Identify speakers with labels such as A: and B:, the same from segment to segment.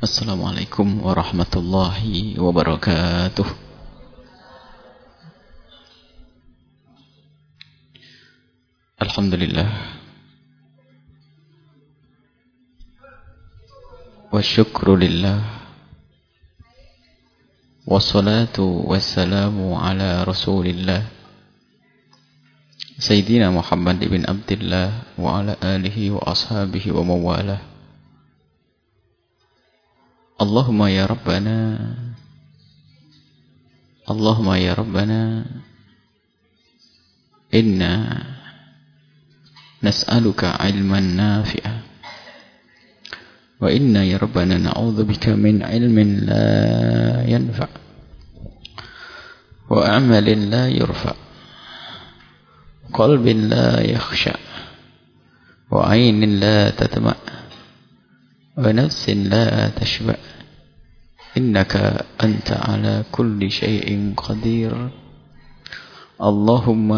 A: Assalamualaikum warahmatullahi wabarakatuh. Alhamdulillah. Wasyukru lillah. Wassalatu wassalamu ala rasulillah. Sayyidina Muhammad ibn Abdullah wa ala alihi wa ashabihi wa mawalah. اللهم يا ربنا اللهم يا ربنا إنا نسألك علما نافعا. وإنا يا ربنا نعوذ بك من علم لا ينفع وعمل لا يرفع. قلب لا يخشع وعين لا تتمأ ونفس لا تشبع. إنك أنت على كل شيء قدير. اللهم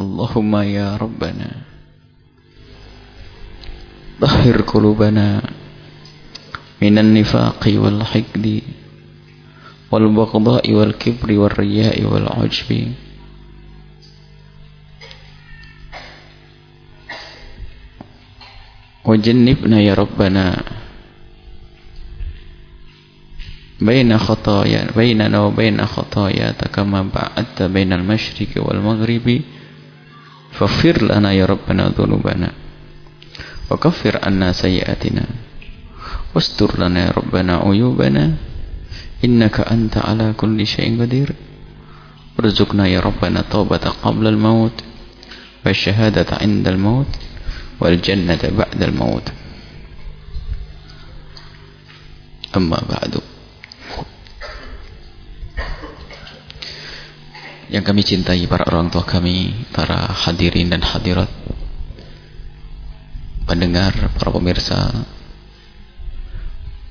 A: اللهم يا ربنا طهر قلوبنا من النفاق والحقد والبغضاء والكبر والرياء والعجب. وجنبنا يا ربنا بين خطايا بيننا وبين خطاياك كما بعدت بين المشرق والمغرب. فاغفر لنا يا ربنا ذنوبنا وكفر عنا سيئاتنا. واستر لنا يا ربنا عيوبنا. إنك أنت على كل شيء قدير. ارزقنا يا ربنا توبة قبل الموت والشهادة عند الموت. wal jannata ba'dal maut. Amma yang kami cintai para orang tua kami para hadirin dan hadirat pendengar, para pemirsa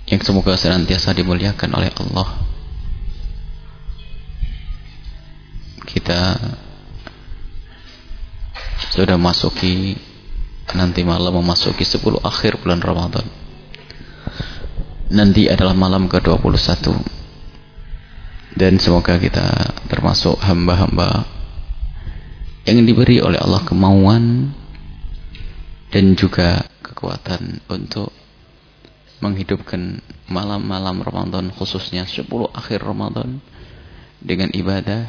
A: yang semoga senantiasa dimuliakan oleh Allah. Kita sudah masuki nanti malam memasuki 10 akhir bulan Ramadan. Nanti adalah malam ke-21. Dan semoga kita termasuk hamba-hamba yang diberi oleh Allah kemauan dan juga kekuatan untuk menghidupkan malam-malam Ramadan khususnya 10 akhir Ramadan dengan ibadah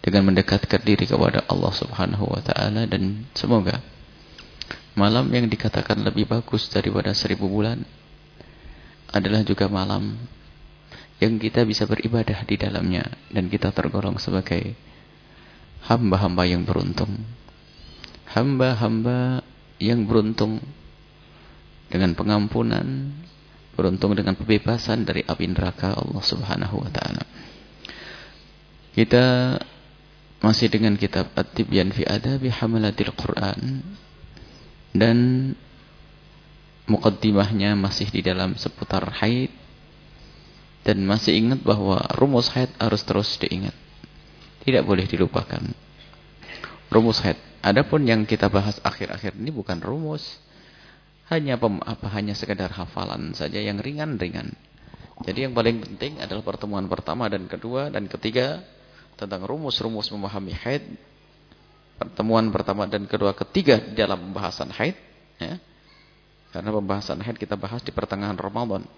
A: dengan mendekatkan diri kepada Allah Subhanahu wa taala dan semoga Malam yang dikatakan lebih bagus daripada seribu bulan adalah juga malam yang kita bisa beribadah di dalamnya dan kita tergolong sebagai hamba-hamba yang beruntung. Hamba-hamba yang beruntung dengan pengampunan, beruntung dengan pembebasan dari api neraka Allah Subhanahu wa taala. Kita masih dengan kitab At-Tibyan fi Adabi Hamalatil Quran dan mukaddimahnya masih di dalam seputar haid. Dan masih ingat bahwa rumus haid harus terus diingat. Tidak boleh dilupakan. Rumus haid. Adapun yang kita bahas akhir-akhir ini bukan rumus. Hanya pem, apa hanya sekedar hafalan saja yang ringan-ringan. Jadi yang paling penting adalah pertemuan pertama dan kedua dan ketiga tentang rumus-rumus memahami haid pertemuan pertama dan kedua ketiga dalam pembahasan haid ya. Karena pembahasan haid kita bahas di pertengahan Ramadan.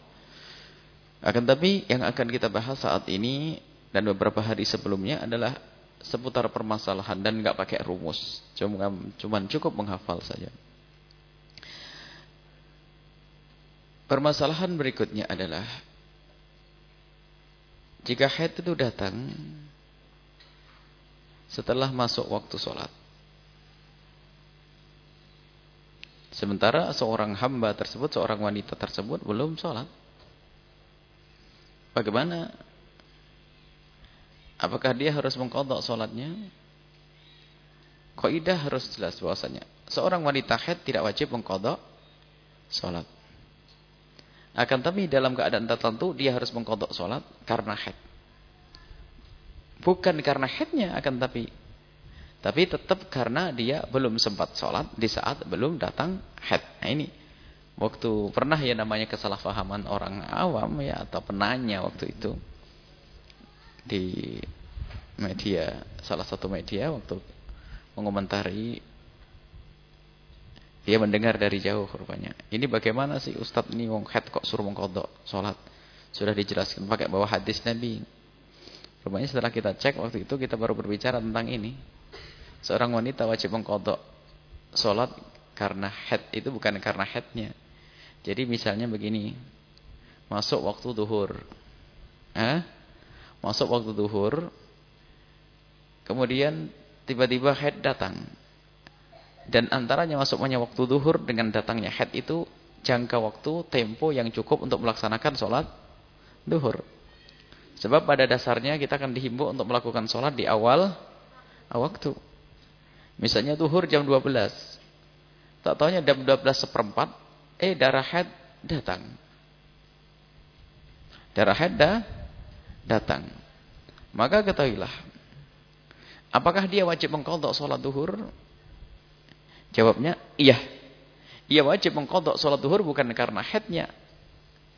A: Akan tapi yang akan kita bahas saat ini dan beberapa hari sebelumnya adalah seputar permasalahan dan nggak pakai rumus. Cuma cuman cukup menghafal saja. Permasalahan berikutnya adalah jika haid itu datang setelah masuk waktu sholat. Sementara seorang hamba tersebut, seorang wanita tersebut belum sholat. Bagaimana? Apakah dia harus mengkodok sholatnya? Kaidah harus jelas bahwasanya seorang wanita haid tidak wajib mengkodok sholat. Akan tapi dalam keadaan tertentu dia harus mengkodok sholat karena haid. Bukan karena headnya akan tapi tapi tetap karena dia belum sempat sholat di saat belum datang head. Nah ini waktu pernah ya namanya kesalahpahaman orang awam ya atau penanya waktu itu di media salah satu media waktu mengomentari dia mendengar dari jauh rupanya. Ini bagaimana sih Ustadz ini wong head kok suruh mengkodok sholat. Sudah dijelaskan pakai bawah hadis Nabi. Rupanya setelah kita cek waktu itu kita baru berbicara tentang ini. Seorang wanita wajib mengkodok sholat karena head itu bukan karena headnya. Jadi misalnya begini. Masuk waktu duhur. Eh? Masuk waktu duhur. Kemudian tiba-tiba head datang dan antaranya masuknya waktu duhur dengan datangnya head itu jangka waktu, tempo yang cukup untuk melaksanakan sholat duhur. Sebab pada dasarnya kita akan dihimbau untuk melakukan sholat di awal waktu. Misalnya duhur jam 12. Tak tahunya jam 12 seperempat, eh darah head datang. Darah head dah datang. Maka ketahuilah, apakah dia wajib mengkodok sholat duhur? Jawabnya, iya. Ia wajib mengkodok sholat duhur bukan karena headnya.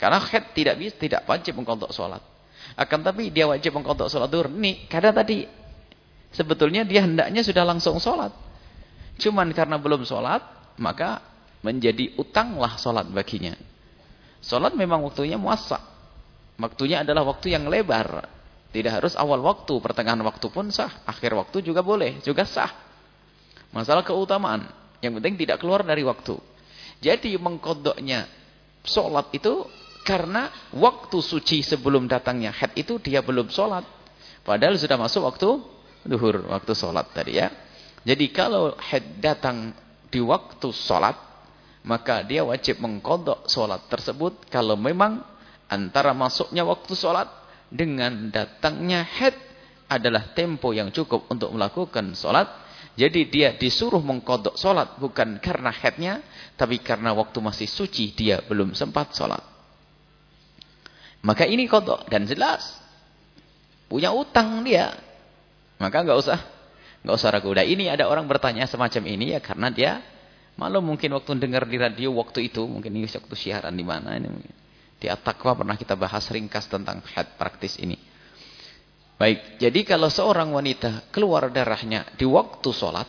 A: Karena head tidak bisa, tidak wajib mengkodok sholat. Akan tapi dia wajib mengkodok sholat duhur. Nih, karena tadi sebetulnya dia hendaknya sudah langsung sholat. Cuman karena belum sholat, maka menjadi utanglah sholat baginya. Sholat memang waktunya muasa. Waktunya adalah waktu yang lebar. Tidak harus awal waktu, pertengahan waktu pun sah. Akhir waktu juga boleh, juga sah. Masalah keutamaan. Yang penting tidak keluar dari waktu. Jadi mengkodoknya sholat itu karena waktu suci sebelum datangnya head itu dia belum sholat. Padahal sudah masuk waktu duhur, waktu sholat tadi ya. Jadi kalau head datang di waktu sholat, maka dia wajib mengkodok sholat tersebut kalau memang antara masuknya waktu sholat dengan datangnya head adalah tempo yang cukup untuk melakukan sholat jadi dia disuruh mengkodok sholat bukan karena headnya, tapi karena waktu masih suci dia belum sempat sholat. Maka ini kodok dan jelas punya utang dia. Maka nggak usah nggak usah ragu. Nah ini ada orang bertanya semacam ini ya karena dia malu mungkin waktu dengar di radio waktu itu mungkin ini waktu siaran di mana ini di Atakwa pernah kita bahas ringkas tentang head praktis ini. Baik, jadi kalau seorang wanita keluar darahnya di waktu sholat,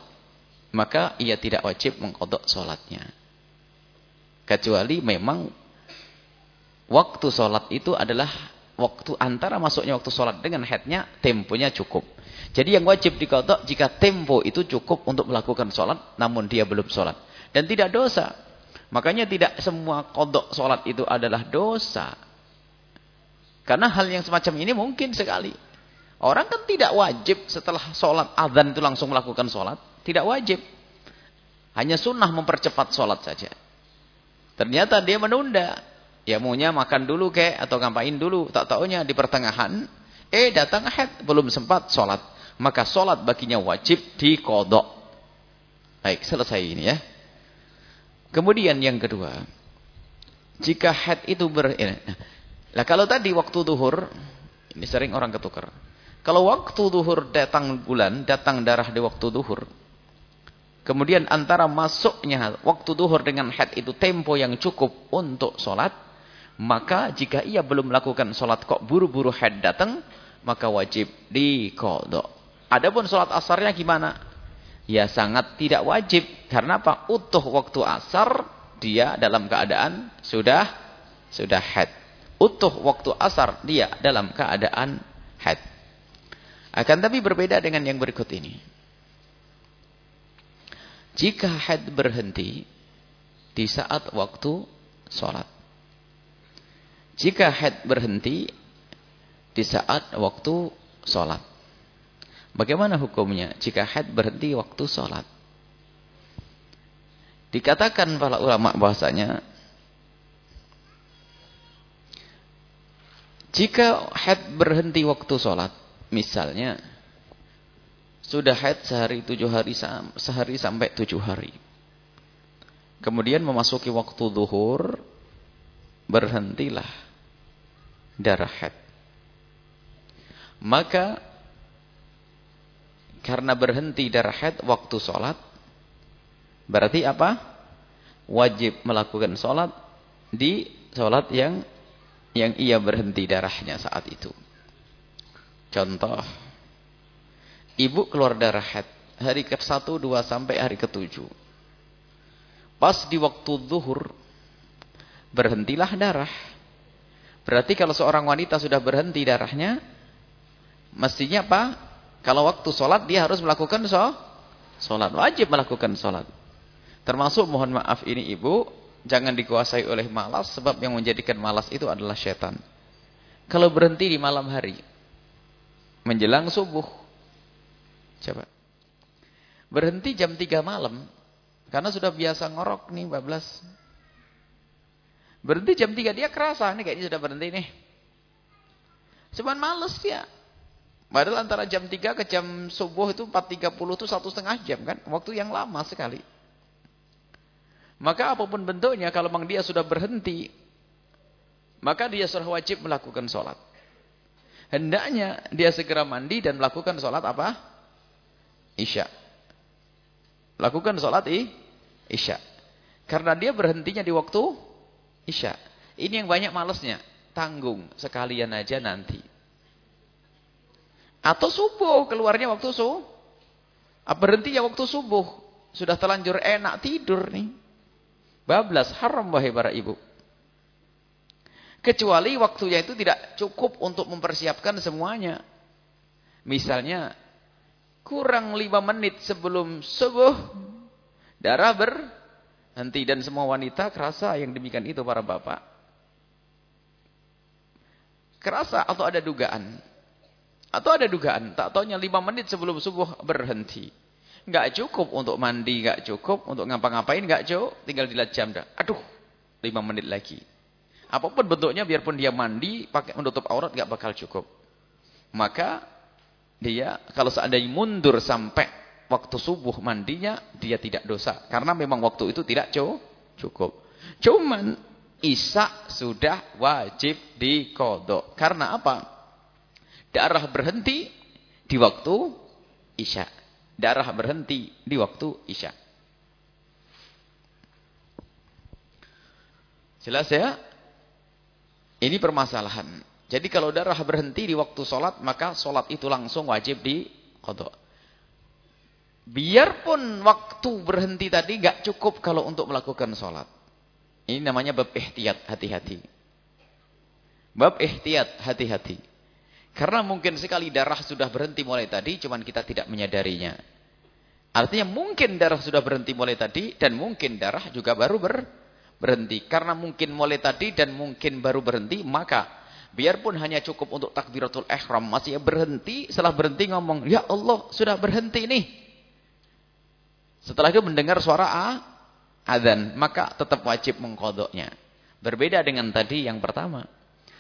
A: maka ia tidak wajib mengkodok sholatnya. Kecuali memang waktu sholat itu adalah waktu antara masuknya waktu sholat dengan headnya, temponya cukup. Jadi yang wajib dikodok jika tempo itu cukup untuk melakukan sholat, namun dia belum sholat. Dan tidak dosa. Makanya tidak semua kodok sholat itu adalah dosa. Karena hal yang semacam ini mungkin sekali. Orang kan tidak wajib setelah sholat azan itu langsung melakukan sholat. Tidak wajib. Hanya sunnah mempercepat sholat saja. Ternyata dia menunda. Ya maunya makan dulu kek atau ngapain dulu. Tak taunya di pertengahan. Eh datang head belum sempat sholat. Maka sholat baginya wajib dikodok. Baik selesai ini ya. Kemudian yang kedua. Jika head itu ber... Nah, kalau tadi waktu duhur. Ini sering orang ketukar. Kalau waktu duhur datang bulan, datang darah di waktu duhur. Kemudian antara masuknya waktu duhur dengan head itu tempo yang cukup untuk sholat. Maka jika ia belum melakukan sholat kok buru-buru head datang. Maka wajib dikodok. Adapun sholat asarnya gimana? Ya sangat tidak wajib. Karena apa? Utuh waktu asar dia dalam keadaan sudah sudah head. Utuh waktu asar dia dalam keadaan head. Akan tapi berbeda dengan yang berikut ini. Jika haid berhenti di saat waktu sholat. Jika haid berhenti di saat waktu sholat. Bagaimana hukumnya jika haid berhenti waktu sholat? Dikatakan para ulama bahasanya jika haid berhenti waktu sholat Misalnya sudah haid sehari tujuh hari sehari sampai tujuh hari. Kemudian memasuki waktu zuhur berhentilah darah haid. Maka karena berhenti darah haid waktu sholat berarti apa? wajib melakukan sholat di sholat yang yang ia berhenti darahnya saat itu. Contoh, ibu keluar darah head hari ke-1, 2 sampai hari ke-7. Pas di waktu zuhur berhentilah darah. Berarti kalau seorang wanita sudah berhenti darahnya, mestinya apa? Kalau waktu sholat dia harus melakukan sholat. Wajib melakukan sholat. Termasuk mohon maaf ini ibu, jangan dikuasai oleh malas, sebab yang menjadikan malas itu adalah setan. Kalau berhenti di malam hari, menjelang subuh, coba. Berhenti jam 3 malam, karena sudah biasa ngorok nih bablas. Berhenti jam 3 dia kerasa nih kayaknya sudah berhenti nih. Cuman males ya. Padahal antara jam 3 ke jam subuh itu 4.30 itu satu setengah jam kan. Waktu yang lama sekali. Maka apa pun bentuknya kalau memang dia sudah berhenti. Maka dia sudah wajib melakukan sholat. Hendaknya dia segera mandi dan melakukan sholat apa? Isya. Lakukan sholat i? Isya. Karena dia berhentinya di waktu Isya. Ini yang banyak malesnya. Tanggung sekalian aja nanti. Atau subuh keluarnya waktu subuh. Berhenti ya waktu subuh. Sudah terlanjur enak tidur nih. Bablas haram wahai para ibu. Kecuali waktunya itu tidak cukup untuk mempersiapkan semuanya. Misalnya kurang lima menit sebelum subuh darah ber Nanti dan semua wanita kerasa yang demikian itu para bapak. Kerasa atau ada dugaan. Atau ada dugaan. Tak taunya lima menit sebelum subuh berhenti. Enggak cukup untuk mandi, enggak cukup untuk ngapa-ngapain, enggak cukup. Tinggal dilihat jam dah. Aduh, lima menit lagi. Apa pun bentuknya, biarpun dia mandi, pakai menutup aurat, enggak bakal cukup. Maka dia kalau seandainya mundur sampai waktu subuh mandinya dia tidak dosa karena memang waktu itu tidak cukup. Cuman Isya sudah wajib dikodok. Karena apa? Darah berhenti di waktu Isya. Darah berhenti di waktu Isya. Jelas ya? Ini permasalahan. Jadi kalau darah berhenti di waktu sholat, maka sholat itu langsung wajib dikodok. Biarpun waktu berhenti tadi gak cukup kalau untuk melakukan sholat. Ini namanya bab ihtiyat, hati-hati. Bab ihtiyat, hati-hati. Karena mungkin sekali darah sudah berhenti mulai tadi, cuman kita tidak menyadarinya. Artinya mungkin darah sudah berhenti mulai tadi, dan mungkin darah juga baru ber, berhenti. Karena mungkin mulai tadi dan mungkin baru berhenti, maka biarpun hanya cukup untuk takbiratul ihram, masih berhenti, setelah berhenti ngomong, Ya Allah, sudah berhenti nih. Setelah itu mendengar suara A, adzan, maka tetap wajib mengkodoknya. Berbeda dengan tadi yang pertama.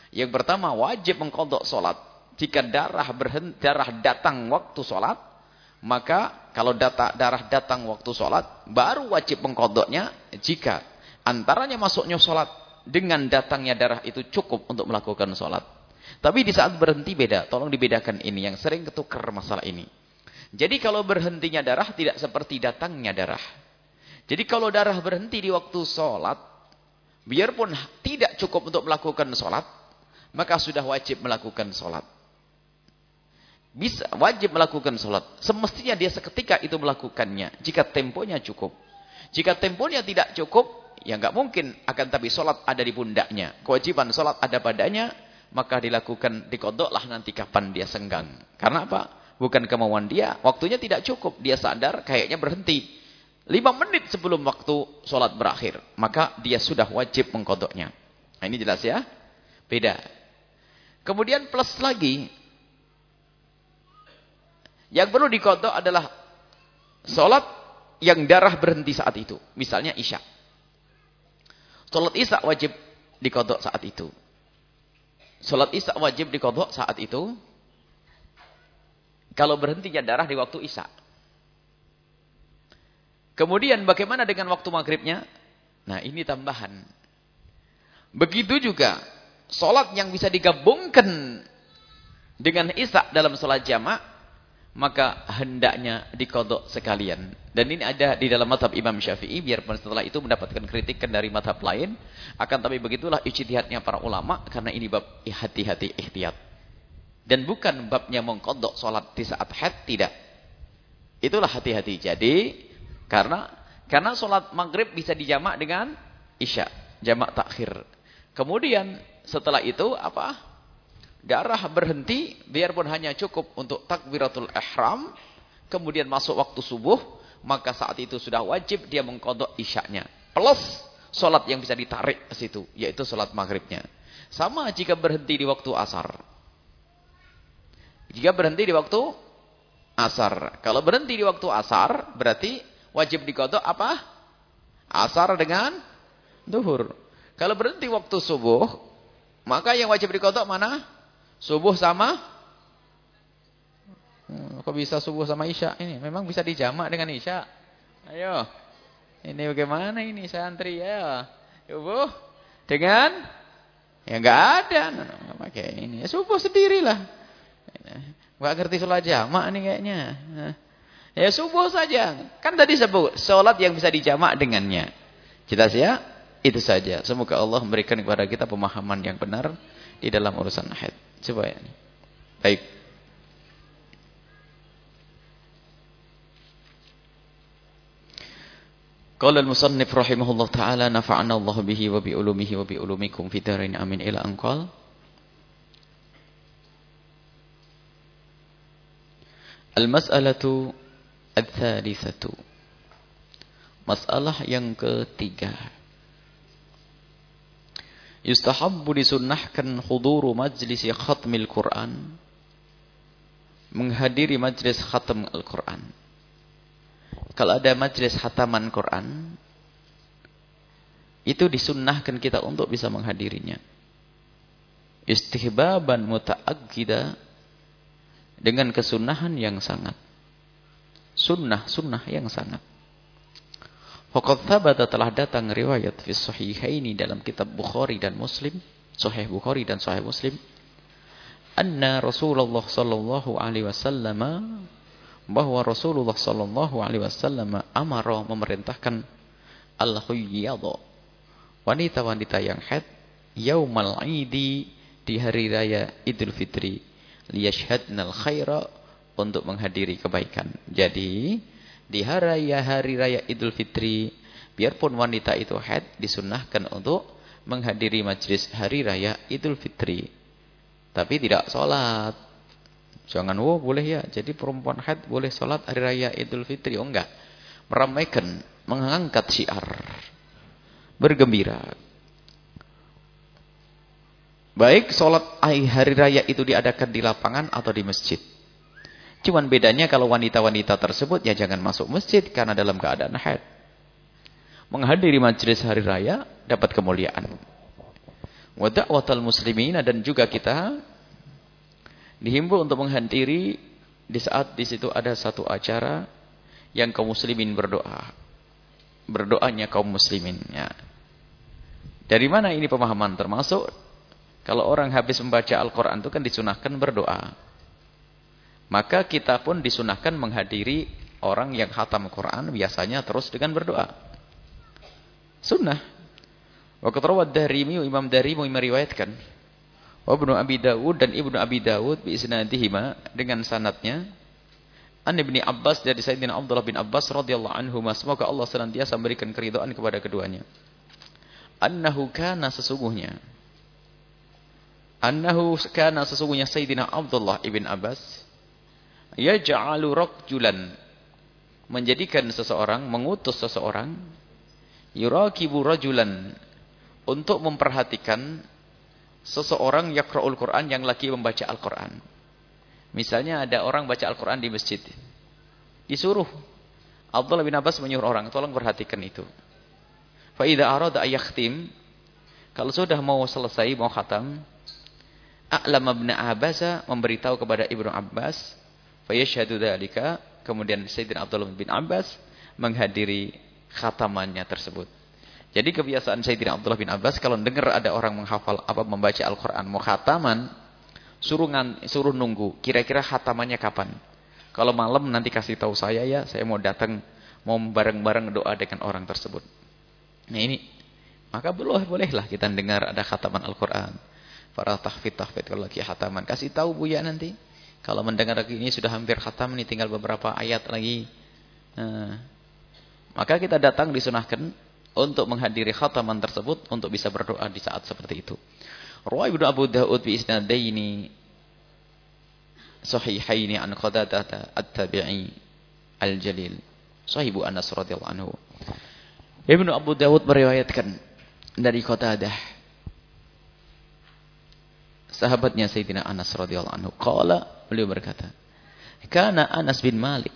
A: Yang pertama wajib mengkodok solat. Jika darah berhenti, darah datang waktu solat, maka kalau data, darah datang waktu solat, baru wajib mengkodoknya jika antaranya masuknya solat dengan datangnya darah itu cukup untuk melakukan solat. Tapi di saat berhenti beda, tolong dibedakan ini yang sering ketukar masalah ini. Jadi kalau berhentinya darah tidak seperti datangnya darah. Jadi kalau darah berhenti di waktu sholat, biarpun tidak cukup untuk melakukan sholat, maka sudah wajib melakukan sholat. Bisa wajib melakukan sholat. Semestinya dia seketika itu melakukannya. Jika temponya cukup. Jika temponya tidak cukup, ya nggak mungkin. Akan tapi sholat ada di pundaknya. Kewajiban sholat ada padanya, maka dilakukan, dikodoklah nanti kapan dia senggang. Karena apa? Bukan kemauan dia, waktunya tidak cukup. Dia sadar kayaknya berhenti. Lima menit sebelum waktu sholat berakhir. Maka dia sudah wajib mengkodoknya. Nah, ini jelas ya? Beda. Kemudian plus lagi. Yang perlu dikodok adalah sholat yang darah berhenti saat itu. Misalnya isya. Sholat isya wajib dikodok saat itu. Sholat isya wajib dikodok saat itu. Kalau berhentinya darah di waktu isya. Kemudian bagaimana dengan waktu maghribnya? Nah ini tambahan. Begitu juga. Sholat yang bisa digabungkan dengan isya dalam sholat jamak. maka hendaknya dikodok sekalian. Dan ini ada di dalam madhab Imam Syafi'i, biar setelah itu mendapatkan kritikan dari madhab lain. Akan tapi begitulah ijtihadnya para ulama, karena ini bab hati-hati ihtiyat. Dan bukan babnya mengkodok sholat di saat haid, tidak. Itulah hati-hati. Jadi, karena karena sholat maghrib bisa dijamak dengan isya, jamak takhir. Kemudian setelah itu apa? darah berhenti biarpun hanya cukup untuk takbiratul ihram kemudian masuk waktu subuh maka saat itu sudah wajib dia mengkodok isyaknya plus solat yang bisa ditarik ke situ yaitu solat maghribnya sama jika berhenti di waktu asar jika berhenti di waktu asar kalau berhenti di waktu asar berarti wajib dikodok apa asar dengan duhur kalau berhenti waktu subuh maka yang wajib dikodok mana Subuh sama hmm, kok bisa subuh sama isya ini? Memang bisa dijamak dengan isya. Ayo. Ini bagaimana ini santri ya? Subuh dengan ya enggak ada, pakai ini. Ya subuh sendirilah. Enggak ngerti sholat jamak nih kayaknya. Ya subuh saja. Kan tadi sebut sholat yang bisa dijamak dengannya. Kita ya? Itu saja. Semoga Allah memberikan kepada kita pemahaman yang benar di dalam urusan haid. Coba ya. Baik. Qala al-musannif rahimahullah taala nafa'ana Allah bihi wa bi ulumihi wa bi ulumikum fi darin amin ila anqal. Al-mas'alatu ats-tsalitsatu. Masalah yang ketiga. Yustahabbu disunnahkan huduru majlisi khatmil Quran. Menghadiri majlis khatam Al-Quran. Kalau ada majlis khataman Quran. Itu disunnahkan kita untuk bisa menghadirinya. Istihbaban muta'aggida. Dengan kesunahan yang sangat. Sunnah-sunnah yang sangat. Faqad thabata telah datang riwayat fi sahihaini dalam kitab Bukhari dan Muslim, Sahih Bukhari dan Sahih Muslim, anna Rasulullah sallallahu alaihi wasallam bahwa Rasulullah sallallahu alaihi wasallam amara memerintahkan al-huyyadha wanita-wanita yang haid yaumal idi di hari raya Idul Fitri liyashhadnal khaira untuk menghadiri kebaikan. Jadi di hari raya hari raya Idul Fitri, biarpun wanita itu haid disunahkan untuk menghadiri majlis hari raya Idul Fitri. Tapi tidak sholat. Jangan, oh boleh ya. Jadi perempuan haid boleh sholat hari raya Idul Fitri. Oh enggak. Meramaikan, mengangkat syiar. Bergembira. Baik sholat hari raya itu diadakan di lapangan atau di masjid. Cuman bedanya kalau wanita-wanita tersebut ya jangan masuk masjid karena dalam keadaan haid. Menghadiri majlis hari raya dapat kemuliaan. Wa da'watal muslimin dan juga kita dihimbau untuk menghadiri di saat di situ ada satu acara yang kaum muslimin berdoa. Berdoanya kaum muslimin ya. Dari mana ini pemahaman termasuk kalau orang habis membaca Al-Qur'an itu kan disunahkan berdoa. Maka kita pun disunahkan menghadiri orang yang khatam Quran biasanya terus dengan berdoa. Sunnah. Waktu rawat Darimi, Imam Darimi meriwayatkan. Ibnu Abi Dawud dan Ibnu Abi Dawud biisnadihima dengan sanatnya. An Ibni Abbas dari Sayyidina Abdullah bin Abbas radhiyallahu anhu semoga Allah senantiasa memberikan keridhaan kepada keduanya. Annahu kana sesungguhnya Annahu kana sesungguhnya Sayyidina Abdullah ibn Abbas yaj'alu rajjulan menjadikan seseorang mengutus seseorang yurakibu rajulan untuk memperhatikan seseorang yaqra'ul Quran yang lagi membaca Al-Quran. Misalnya ada orang baca Al-Quran di masjid. Disuruh. Abdullah bin Abbas menyuruh orang, tolong perhatikan itu. Fa'idha arada ayakhtim. Kalau sudah mau selesai, mau khatam. A'lam ibn Abbas memberitahu kepada Ibnu Abbas. Fayashhadu dzalika, kemudian Sayyidina Abdullah bin Abbas menghadiri khatamannya tersebut. Jadi kebiasaan Sayyidina Abdullah bin Abbas kalau dengar ada orang menghafal apa membaca Al-Qur'an mau khataman, suruh suruh nunggu kira-kira khatamannya kapan. Kalau malam nanti kasih tahu saya ya, saya mau datang, mau bareng-bareng doa dengan orang tersebut. Nah ini, maka boleh bolehlah kita dengar ada khataman Al-Quran. Para tahfid-tahfid kalau lagi khataman. Kasih tahu bu ya nanti. Kalau mendengar lagi ini sudah hampir khatam nih, tinggal beberapa ayat lagi. Nah, maka kita datang disunahkan untuk menghadiri khataman tersebut untuk bisa berdoa di saat seperti itu. Ruwai bin Abu Daud bi isnadaini sahihaini an Qadadah at-Tabi'i al-Jalil sahibu Anas radhiyallahu anhu. Ibnu Abu Dawud meriwayatkan dari Qatadah sahabatnya Sayyidina Anas radhiyallahu anhu qala beliau berkata kana Anas bin Malik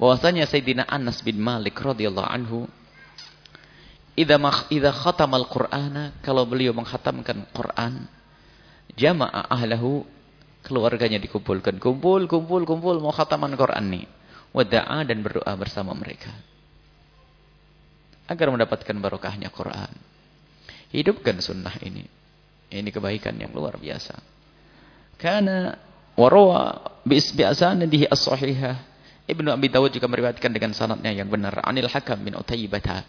A: bahwasanya Sayyidina Anas bin Malik radhiyallahu anhu idza idza khatamal Qur'ana kalau beliau menghatamkan Quran jama'a ahlahu keluarganya dikumpulkan. Kumpul, kumpul, kumpul mau khataman Quran nih. Wada'a dan berdoa bersama mereka. Agar mendapatkan barokahnya Quran. Hidupkan sunnah ini. Ini kebaikan yang luar biasa. Karena warawa bi'asanadihi as-sahihah. Ibnu Abi Dawud juga meriwayatkan dengan sanadnya yang benar. Anil Hakam bin Utaybata.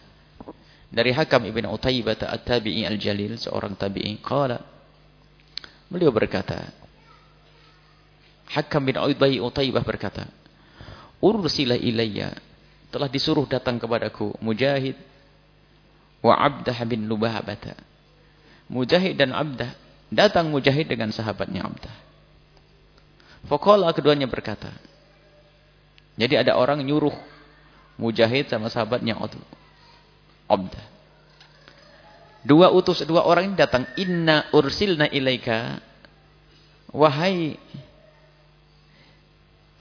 A: Dari Hakam ibn Utaybata at-tabi'i al-jalil. Seorang tabi'i. Qala. Beliau berkata. Hakam bin Utaibah berkata, Ursila ilayya, telah disuruh datang kepadaku Mujahid wa Abdah bin Lubahabata. Mujahid dan Abdah, datang Mujahid dengan sahabatnya Abdah. Faqala keduanya berkata, jadi ada orang nyuruh Mujahid sama sahabatnya Abdah. Dua utus, dua orang ini datang. Inna ursilna ilaika. Wahai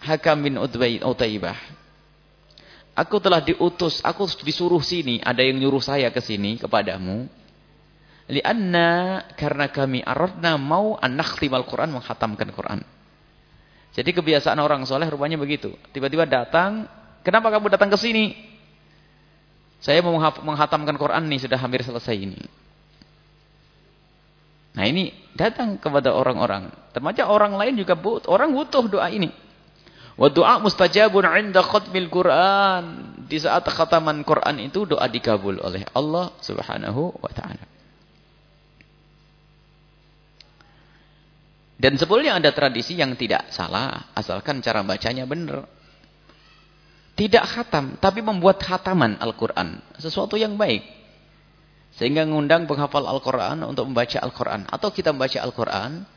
A: Hakam bin Utaibah. Aku telah diutus, aku disuruh sini, ada yang nyuruh saya ke sini kepadamu. Lianna karena kami aradna mau an-nakhtimal Quran menghatamkan Quran. Jadi kebiasaan orang soleh rupanya begitu. Tiba-tiba datang, kenapa kamu datang ke sini? Saya mau menghatamkan Quran nih sudah hampir selesai ini. Nah ini datang kepada orang-orang. Termasuk orang lain juga butuh, orang butuh doa ini. Wa du'a mustajabun 'inda khatmil Qur'an. Di saat khataman Quran itu doa dikabul oleh Allah Subhanahu wa taala. Dan sebetulnya ada tradisi yang tidak salah, asalkan cara bacanya benar. Tidak khatam, tapi membuat khataman Al-Quran. Sesuatu yang baik. Sehingga mengundang penghafal Al-Quran untuk membaca Al-Quran. Atau kita membaca Al-Quran,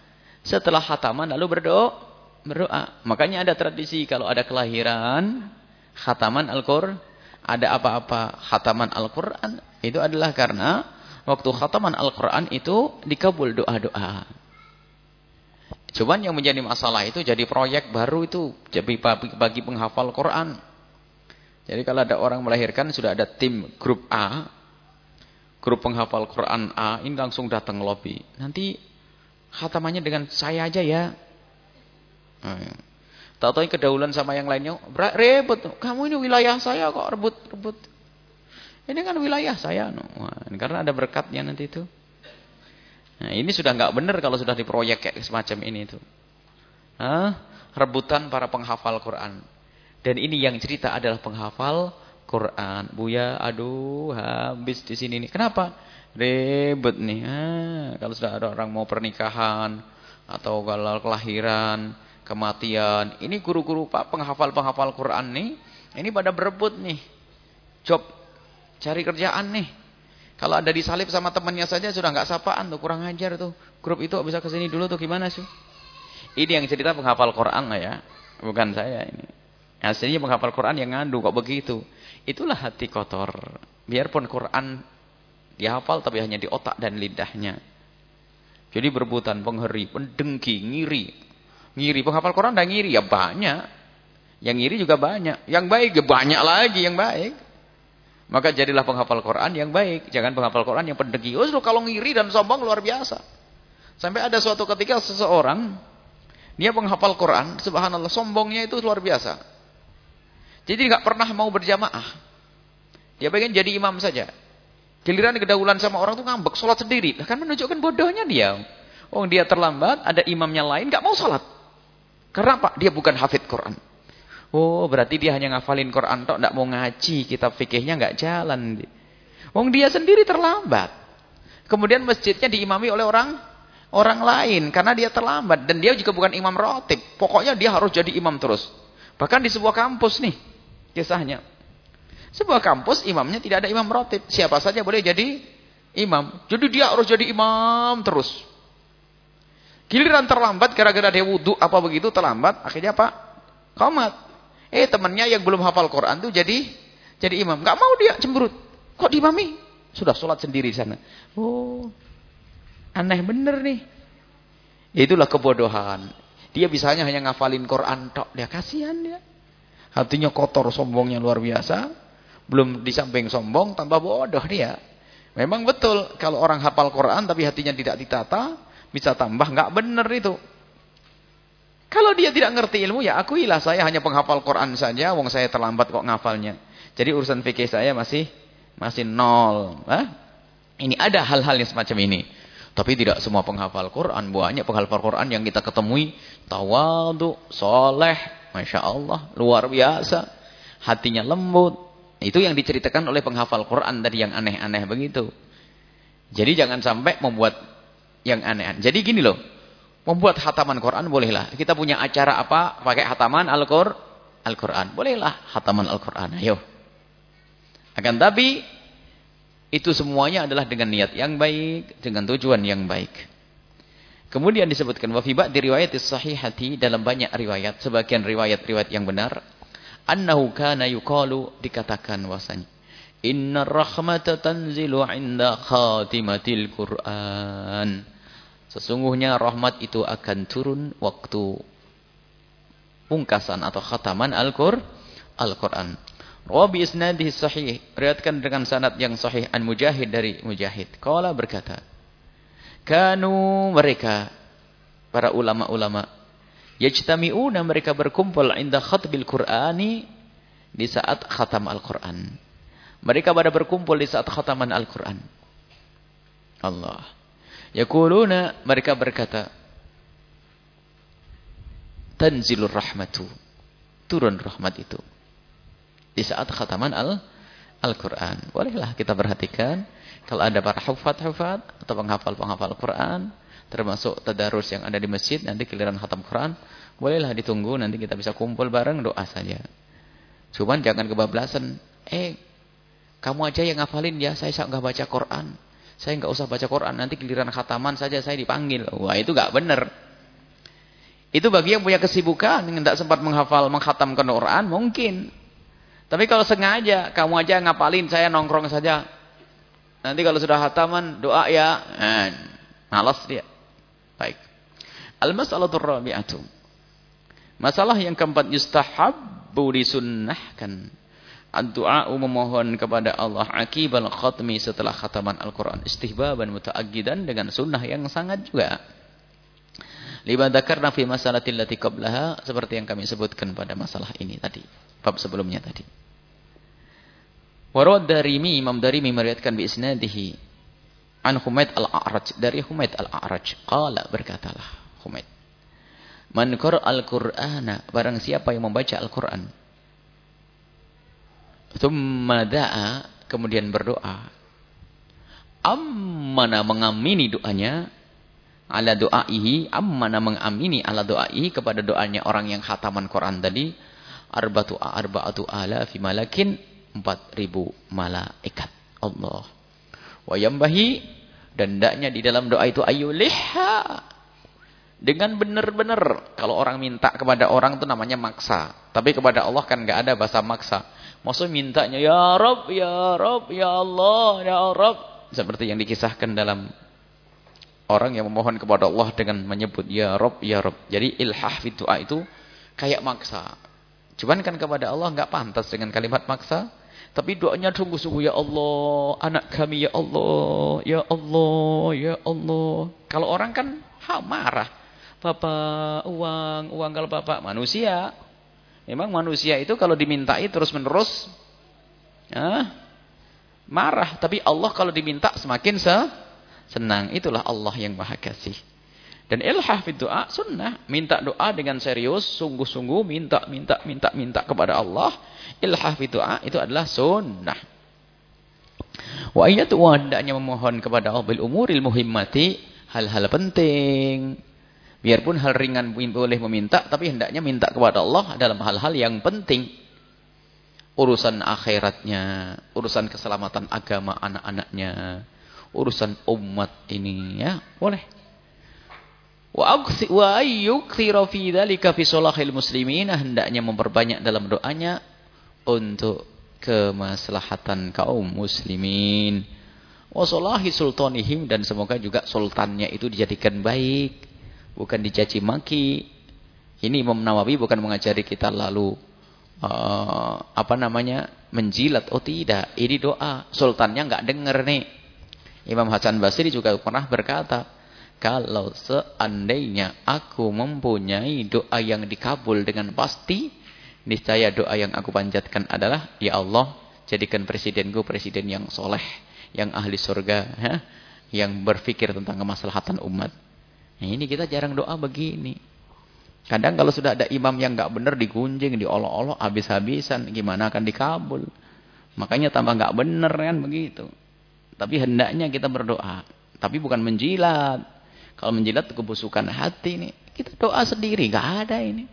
A: setelah khataman lalu berdoa berdoa. Makanya ada tradisi kalau ada kelahiran, khataman Al-Qur'an, ada apa-apa khataman Al-Qur'an, itu adalah karena waktu khataman Al-Qur'an itu dikabul doa-doa. Cuman yang menjadi masalah itu jadi proyek baru itu jadi bagi penghafal Quran. Jadi kalau ada orang melahirkan sudah ada tim grup A, grup penghafal Quran A ini langsung datang lobby. Nanti khatamannya dengan saya aja ya. Nah, ya. Tak tahu kedaulan sama yang lainnya, rebut. Kamu ini wilayah saya kok rebut-rebut. Ini kan wilayah saya. Wah, karena ada berkatnya nanti itu. Nah, ini sudah nggak benar kalau sudah diproyek kayak semacam ini itu. Hah? Rebutan para penghafal Quran. Dan ini yang cerita adalah penghafal Quran. Buya, aduh, habis di sini nih. Kenapa? Rebut nih. Ah, kalau sudah ada orang mau pernikahan atau kalau kelahiran, kematian. Ini guru-guru Pak penghafal-penghafal Quran nih, ini pada berebut nih. Job cari kerjaan nih. Kalau ada disalib sama temannya saja sudah nggak sapaan tuh, kurang ajar tuh. Grup itu bisa ke sini dulu tuh gimana sih? Ini yang cerita penghafal Quran lah ya, bukan saya ini. Aslinya penghafal Quran yang ngadu kok begitu. Itulah hati kotor. Biarpun Quran dihafal tapi hanya di otak dan lidahnya. Jadi berbutan, pengheri, pendengki, ngiri, Ngiri penghafal Quran dan ngiri ya banyak. Yang ngiri juga banyak. Yang baik ya banyak lagi yang baik. Maka jadilah penghafal Quran yang baik. Jangan penghafal Quran yang pendegi. Oh, kalau ngiri dan sombong luar biasa. Sampai ada suatu ketika seseorang dia penghafal Quran, subhanallah sombongnya itu luar biasa. Jadi nggak pernah mau berjamaah. Dia pengen jadi imam saja. Giliran kedahuluan sama orang tuh ngambek, sholat sendiri. Lah kan menunjukkan bodohnya dia. Oh dia terlambat, ada imamnya lain, nggak mau sholat. Karena apa? Dia bukan hafid Quran. Oh, berarti dia hanya ngafalin Quran tok, tidak mau ngaji, kitab fikihnya nggak jalan. Wong dia sendiri terlambat. Kemudian masjidnya diimami oleh orang orang lain karena dia terlambat dan dia juga bukan imam rotib. Pokoknya dia harus jadi imam terus. Bahkan di sebuah kampus nih kisahnya. Sebuah kampus imamnya tidak ada imam rotib. Siapa saja boleh jadi imam. Jadi dia harus jadi imam terus. Giliran terlambat gara-gara dia wudhu apa begitu terlambat, akhirnya apa? Komat. Eh temannya yang belum hafal Quran tuh jadi jadi imam. Gak mau dia cemberut. Kok diimami? Sudah sholat sendiri di sana. Oh, aneh bener nih. Itulah kebodohan. Dia bisanya hanya ngafalin Quran tok. Dia kasihan dia. Hatinya kotor, sombongnya luar biasa. Belum di samping sombong, tambah bodoh dia. Memang betul kalau orang hafal Quran tapi hatinya tidak ditata, bisa tambah nggak benar itu. Kalau dia tidak ngerti ilmu ya akuilah saya hanya penghafal Quran saja, wong saya terlambat kok ngafalnya. Jadi urusan fikih saya masih masih nol. Hah? Ini ada hal-hal yang semacam ini. Tapi tidak semua penghafal Quran. Banyak penghafal Quran yang kita ketemui. Tawadu, soleh. Masya Allah. Luar biasa. Hatinya lembut. Itu yang diceritakan oleh penghafal Quran tadi yang aneh-aneh begitu. Jadi jangan sampai membuat yang aneh. Jadi gini loh, membuat hataman Quran bolehlah. Kita punya acara apa pakai hataman Al-Qur'an? Al-Quran. Bolehlah hataman Al-Quran. Ayo. Akan tapi itu semuanya adalah dengan niat yang baik, dengan tujuan yang baik. Kemudian disebutkan wa fi ba'di riwayatis sahihati dalam banyak riwayat, sebagian riwayat-riwayat yang benar, annahu kana yuqalu dikatakan wasanya Inna rahmata tanzilu inda khatimatil Qur'an. Sesungguhnya rahmat itu akan turun waktu pungkasan atau khataman Al-Qur'an. Al-Qur'an. Rawi isnadihi sahih, riwayatkan dengan sanad yang sahih an Mujahid dari Mujahid. Qala berkata, kanu mereka para ulama-ulama yajtami'una mereka berkumpul inda khatbil Qur'ani di saat khatam Al-Qur'an. Mereka pada berkumpul di saat khataman Al-Qur'an. Allah Yaquluna mereka berkata Tanzilur rahmatu. Turun rahmat itu. Di saat khataman Al Al-Qur'an. Bolehlah kita perhatikan kalau ada para hufat-hufat atau penghafal-penghafal Quran termasuk tadarus yang ada di masjid nanti giliran khatam Quran, bolehlah ditunggu nanti kita bisa kumpul bareng doa saja. Cuman jangan kebablasan. Eh, kamu aja yang ngafalin ya, saya nggak baca Quran. Saya nggak usah baca Quran, nanti giliran khataman saja saya dipanggil. Wah, itu nggak benar. Itu bagi yang punya kesibukan, yang tidak sempat menghafal, menghatamkan Quran, mungkin. Tapi kalau sengaja, kamu aja ngapalin, saya nongkrong saja. Nanti kalau sudah khataman, doa ya. Nah, malas dia. Baik. Al-mas'alatul rabi'atu. Masalah yang keempat yustahabbu disunnahkan Ad-du'a memohon kepada Allah akibal khatmi setelah khataman Al-Quran. Istihbaban muta'agidan dengan sunnah yang sangat juga. Lima dakarna fi masalatil lati qablaha. Seperti yang kami sebutkan pada masalah ini tadi. Bab sebelumnya tadi. Warwad darimi, Imam Darimi meriatkan bi isnadihi. An Humaid al-A'raj. Dari Humaid al-A'raj. Qala berkatalah Humaid. Man al-Qur'ana. Barang siapa yang membaca Al-Quran Thumma da'a, kemudian berdoa. Ammana mengamini doanya ala doaihi, ammana mengamini ala doaihi kepada doanya orang yang khataman Quran tadi. Arbatu arba'atu ala fi malakin 4000 malaikat. Allah. Wa yambahi dan daknya di dalam doa itu ayuliha dengan benar-benar kalau orang minta kepada orang itu namanya maksa tapi kepada Allah kan nggak ada bahasa maksa Maksud mintanya, Ya Rob, Ya Rob, Ya Allah, Ya Rob. Seperti yang dikisahkan dalam orang yang memohon kepada Allah dengan menyebut Ya Rob, Ya Rob. Jadi ilhah fi doa itu kayak maksa. Cuman kan kepada Allah nggak pantas dengan kalimat maksa. Tapi doanya sungguh-sungguh, Ya Allah, anak kami, Ya Allah, Ya Allah, Ya Allah. Kalau orang kan ha, marah. Bapak, uang, uang kalau bapak manusia. Memang manusia itu kalau dimintai terus-menerus ya, marah. Tapi Allah kalau diminta semakin se senang. Itulah Allah yang maha kasih. Dan ilhah fi doa sunnah. Minta doa dengan serius, sungguh-sungguh minta, minta, minta, minta kepada Allah. Ilhah fi doa itu adalah sunnah. Wa ayatu hendaknya memohon kepada Allah bil umuril muhimmati hal-hal penting. Biarpun hal ringan boleh meminta, tapi hendaknya minta kepada Allah dalam hal-hal yang penting. Urusan akhiratnya, urusan keselamatan agama anak-anaknya, urusan umat ini ya, boleh. Wa ayyukthira fi dzalika fi salahil muslimin hendaknya memperbanyak dalam doanya untuk kemaslahatan kaum muslimin. Wa salahi sultanihim dan semoga juga sultannya itu dijadikan baik, bukan dicaci maki. Ini Imam Nawawi bukan mengajari kita lalu uh, apa namanya menjilat. Oh tidak, ini doa. Sultannya enggak dengar nih. Imam Hasan Basri juga pernah berkata, kalau seandainya aku mempunyai doa yang dikabul dengan pasti, niscaya doa yang aku panjatkan adalah, Ya Allah, jadikan presidenku presiden yang soleh, yang ahli surga, ya, yang berpikir tentang kemaslahatan umat. Nah, ini kita jarang doa begini. Kadang kalau sudah ada imam yang nggak benar digunjing, diolok-olok, habis-habisan, gimana akan dikabul? Makanya tambah nggak benar kan begitu. Tapi hendaknya kita berdoa. Tapi bukan menjilat. Kalau menjilat kebusukan hati ini, kita doa sendiri, nggak ada ini.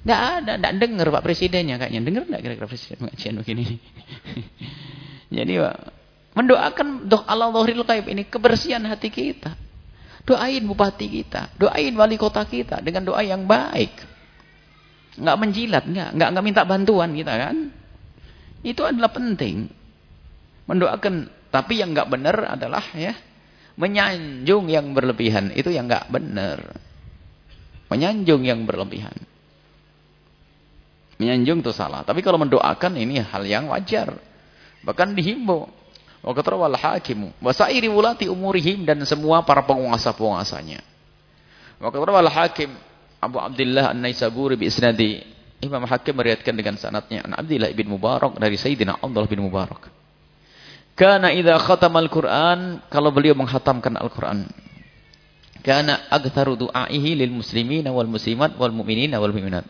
A: Nggak ada, nggak dengar Pak Presidennya kayaknya. Dengar nggak kira-kira Presiden pengajian begini? Jadi Pak, mendoakan doa Allah Dhahril Qaib ini kebersihan hati kita. Doain bupati kita, doain wali kota kita dengan doa yang baik. Nggak menjilat, nggak, nggak, nggak minta bantuan kita kan. Itu adalah penting. Mendoakan, tapi yang nggak benar adalah ya Menyanjung yang berlebihan. Itu yang nggak benar. Menyanjung yang berlebihan. Menyanjung itu salah. Tapi kalau mendoakan ini hal yang wajar. Bahkan dihimbau. Wa katrawal hakimu. Wa sa'iri wulati umurihim. Dan semua para penguasa-penguasanya. Wa katrawal hakim. Abu Abdullah An-Naisaburi isnadi. Imam Hakim meriatkan dengan sanatnya. An Abdullah ibn Mubarak dari Sayyidina Abdullah bin Mubarak. Karena idza khatamal Quran, kalau beliau menghatamkan Al-Quran. Karena aktharu du'aihi lil muslimin wal muslimat wal mu'minin wal mu'minat.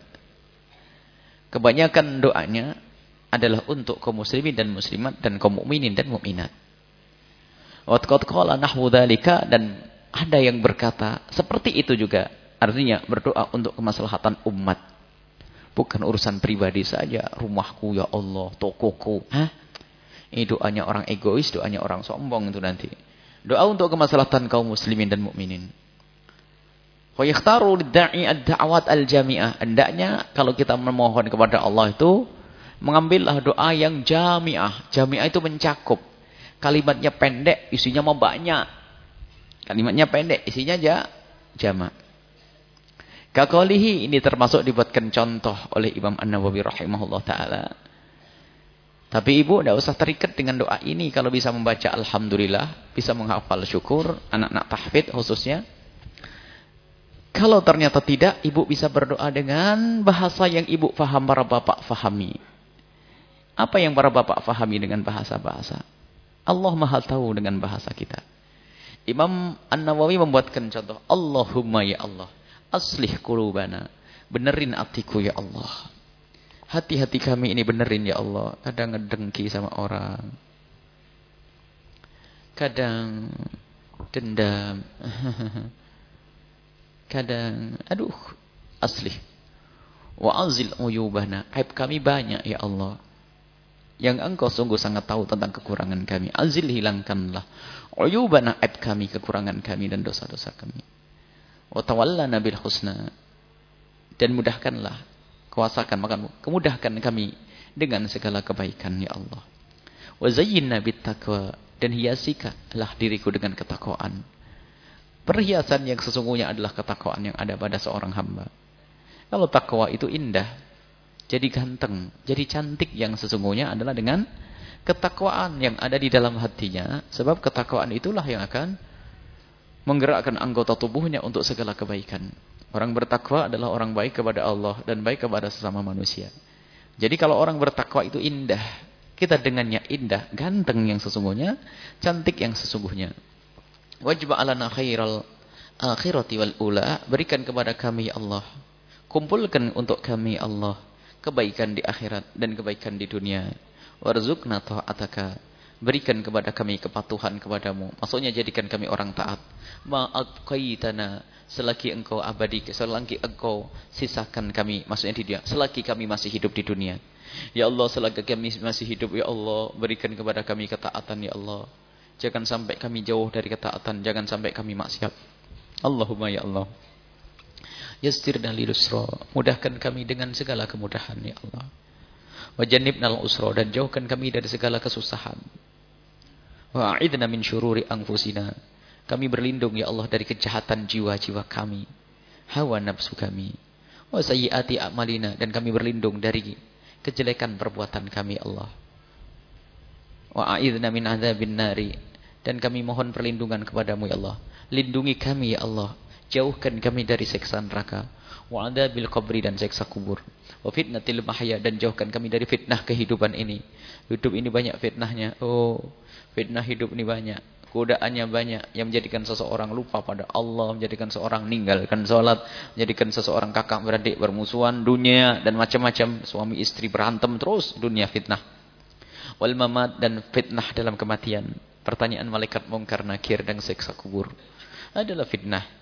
A: Kebanyakan doanya adalah untuk kaum muslimin dan muslimat dan kaum mukminin dan mukminat. Qala nahwu dzalika dan ada yang berkata seperti itu juga. Artinya berdoa untuk kemaslahatan umat. Bukan urusan pribadi saja. Rumahku ya Allah, tokoku. Hah? Ini doanya orang egois, doanya orang sombong itu nanti. Doa untuk kemaslahatan kaum muslimin dan mukminin. Wa yakhtaru lidda'i ad-da'wat al-jami'ah. Hendaknya kalau kita memohon kepada Allah itu mengambillah doa yang jami'ah. Jami'ah itu mencakup. Kalimatnya pendek, isinya mau banyak. Kalimatnya pendek, isinya aja jama'. Kakolihi ini termasuk dibuatkan contoh oleh Imam An-Nawawi rahimahullah ta'ala. Tapi ibu tidak usah terikat dengan doa ini. Kalau bisa membaca Alhamdulillah. Bisa menghafal syukur. Anak-anak tahfid khususnya. Kalau ternyata tidak. Ibu bisa berdoa dengan bahasa yang ibu faham para bapak fahami. Apa yang para bapak fahami dengan bahasa-bahasa? Allah maha tahu dengan bahasa kita. Imam An-Nawawi membuatkan contoh. Allahumma ya Allah. Aslih kulubana. Benerin atiku ya Allah. Hati-hati kami ini benerin ya Allah. Kadang ngedengki sama orang. Kadang dendam. Kadang, aduh, asli. Wa azil uyubana. Aib kami banyak ya Allah. Yang engkau sungguh sangat tahu tentang kekurangan kami. Azil hilangkanlah. Uyubana aib kami, kekurangan kami dan dosa-dosa kami. Wa tawallana bil husna. Dan mudahkanlah kuasakan makan kemudahkan kami dengan segala kebaikan ya Allah wa zayyinna bittaqwa dan hiasikanlah diriku dengan ketakwaan perhiasan yang sesungguhnya adalah ketakwaan yang ada pada seorang hamba kalau takwa itu indah jadi ganteng jadi cantik yang sesungguhnya adalah dengan ketakwaan yang ada di dalam hatinya sebab ketakwaan itulah yang akan menggerakkan anggota tubuhnya untuk segala kebaikan Orang bertakwa adalah orang baik kepada Allah dan baik kepada sesama manusia. Jadi kalau orang bertakwa itu indah, kita dengannya indah, ganteng yang sesungguhnya, cantik yang sesungguhnya. Wajib alana khairal akhirati wal ula. Berikan kepada kami ya Allah. Kumpulkan untuk kami Allah. Kebaikan di akhirat dan kebaikan di dunia. Warzukna ta'ataka. Berikan kepada kami kepatuhan kepadamu. Maksudnya jadikan kami orang taat. Ma'abqaitana. Selagi engkau abadi. Selagi engkau sisakan kami. Maksudnya di dia. Selagi kami masih hidup di dunia. Ya Allah selagi kami masih hidup. Ya Allah berikan kepada kami ketaatan. Ya Allah. Jangan sampai kami jauh dari ketaatan. Jangan sampai kami maksiat. Allahumma ya Allah. Yastirna lilusra. Mudahkan kami dengan segala kemudahan ya Allah. Wajannibna al-usra. Dan jauhkan kami dari segala kesusahan. Wa'idna min syururi anfusina. Kami berlindung ya Allah dari kejahatan jiwa-jiwa kami. Hawa nafsu kami. Wa sayyiati a'malina. Dan kami berlindung dari kejelekan perbuatan kami ya Allah. Wa'idna min azabin nari. Dan kami mohon perlindungan kepadamu ya Allah. Lindungi kami ya Allah. Jauhkan kami dari seksa neraka. Wa adabil qabri dan seksa kubur. Wa fitnatil mahya dan jauhkan kami dari fitnah kehidupan ini. Hidup ini banyak fitnahnya. Oh, Fitnah hidup ini banyak. Godaannya banyak yang menjadikan seseorang lupa pada Allah, menjadikan seseorang meninggalkan sholat, menjadikan seseorang kakak beradik bermusuhan, dunia dan macam-macam. Suami istri berantem terus, dunia fitnah. Wal mamat dan fitnah dalam kematian. Pertanyaan malaikat mungkar nakir dan seksa kubur adalah fitnah.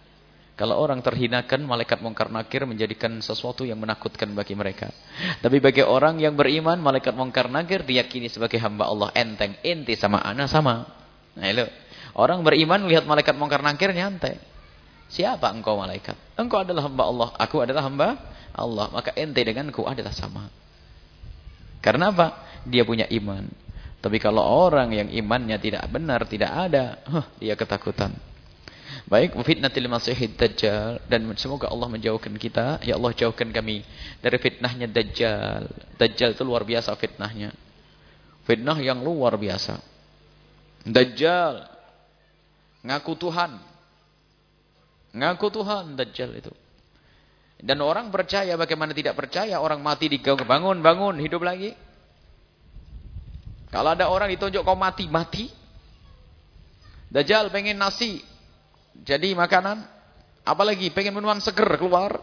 A: Kalau orang terhinakan, malaikat mungkar nakir menjadikan sesuatu yang menakutkan bagi mereka. Tapi bagi orang yang beriman, malaikat mungkar nakir diyakini sebagai hamba Allah enteng. Inti sama ana sama. Nah, itu. Orang beriman melihat malaikat mungkar nakir nyantai. Siapa engkau malaikat? Engkau adalah hamba Allah. Aku adalah hamba Allah. Maka ente denganku adalah sama. Karena apa? Dia punya iman. Tapi kalau orang yang imannya tidak benar, tidak ada, huh, dia ketakutan. Baik, fitnatil masihid dajjal dan semoga Allah menjauhkan kita, ya Allah jauhkan kami dari fitnahnya dajjal. Dajjal itu luar biasa fitnahnya. Fitnah yang luar biasa. Dajjal ngaku Tuhan. Ngaku Tuhan dajjal itu. Dan orang percaya bagaimana tidak percaya orang mati dibangun, bangun, hidup lagi. Kalau ada orang ditunjuk kau mati, mati. Dajjal pengen nasi, jadi makanan, apalagi pengen minuman seger keluar.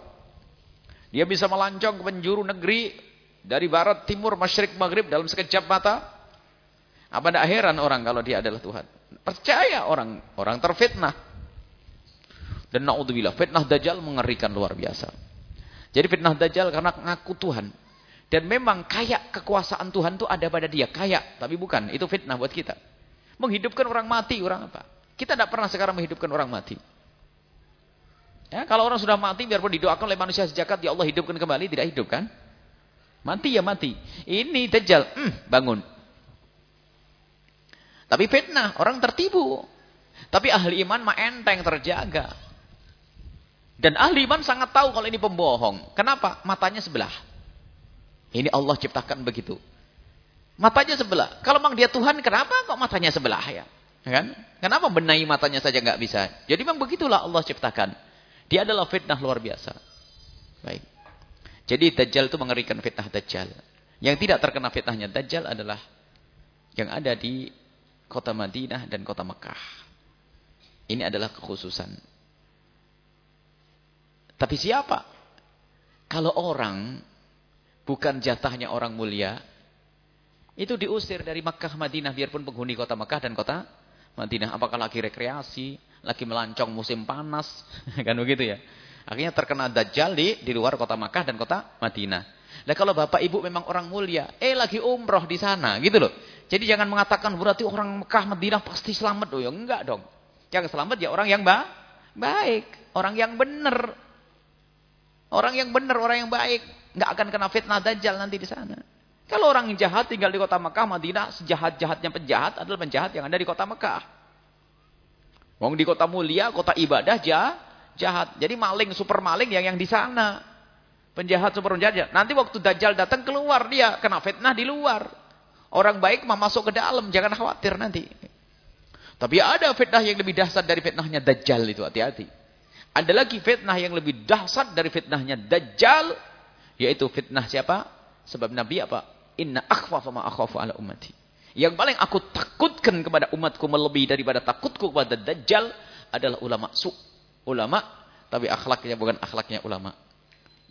A: Dia bisa melancong ke penjuru negeri dari barat, timur, masyrik, maghrib dalam sekejap mata. Apa tidak heran orang kalau dia adalah Tuhan? Percaya orang orang terfitnah. Dan naudzubillah, fitnah dajjal mengerikan luar biasa. Jadi fitnah dajjal karena ngaku Tuhan. Dan memang kayak kekuasaan Tuhan itu ada pada dia, kayak, tapi bukan, itu fitnah buat kita. Menghidupkan orang mati, orang apa? Kita tidak pernah sekarang menghidupkan orang mati. Ya, kalau orang sudah mati, biarpun didoakan oleh manusia sejakat, ya Allah hidupkan kembali, tidak hidup kan? Mati ya mati. Ini Dajjal, hmm, bangun. Tapi fitnah, orang tertipu. Tapi ahli iman mah enteng terjaga. Dan ahli iman sangat tahu kalau ini pembohong. Kenapa? Matanya sebelah. Ini Allah ciptakan begitu. Matanya sebelah. Kalau memang dia Tuhan, kenapa kok matanya sebelah ya? Kan? Kenapa benahi matanya saja nggak bisa? Jadi memang begitulah Allah ciptakan. Dia adalah fitnah luar biasa. Baik. Jadi Dajjal itu mengerikan fitnah Dajjal. Yang tidak terkena fitnahnya Dajjal adalah yang ada di kota Madinah dan kota Mekah. Ini adalah kekhususan. Tapi siapa? Kalau orang bukan jatahnya orang mulia, itu diusir dari Mekah Madinah biarpun penghuni kota Mekah dan kota Madinah. Apakah lagi rekreasi, lagi melancong musim panas, kan begitu ya. Akhirnya terkena dajjal di, di luar kota Makkah dan kota Madinah. Nah kalau bapak ibu memang orang mulia, eh lagi umroh di sana, gitu loh. Jadi jangan mengatakan berarti orang Mekah Madinah pasti selamat, oh ya enggak dong. Yang selamat ya orang yang ba baik, orang yang benar. Orang yang benar, orang yang baik, enggak akan kena fitnah dajjal nanti di sana. Kalau orang jahat tinggal di kota Mekah, Madinah, sejahat-jahatnya penjahat adalah penjahat yang ada di kota Mekah. Wong di kota mulia, kota ibadah jah, jahat. Jadi maling, super maling yang yang di sana. Penjahat, super penjahat. Nanti waktu Dajjal datang keluar dia, kena fitnah di luar. Orang baik mau masuk ke dalam, jangan khawatir nanti. Tapi ada fitnah yang lebih dahsyat dari fitnahnya Dajjal itu, hati-hati. Ada lagi fitnah yang lebih dahsyat dari fitnahnya Dajjal, yaitu fitnah siapa? Sebab Nabi apa? Inna akhwafa ma akhafu ala ummati. Yang paling aku takutkan kepada umatku melebihi daripada takutku kepada Dajjal adalah ulama su. ulama, tapi akhlaknya bukan akhlaknya ulama.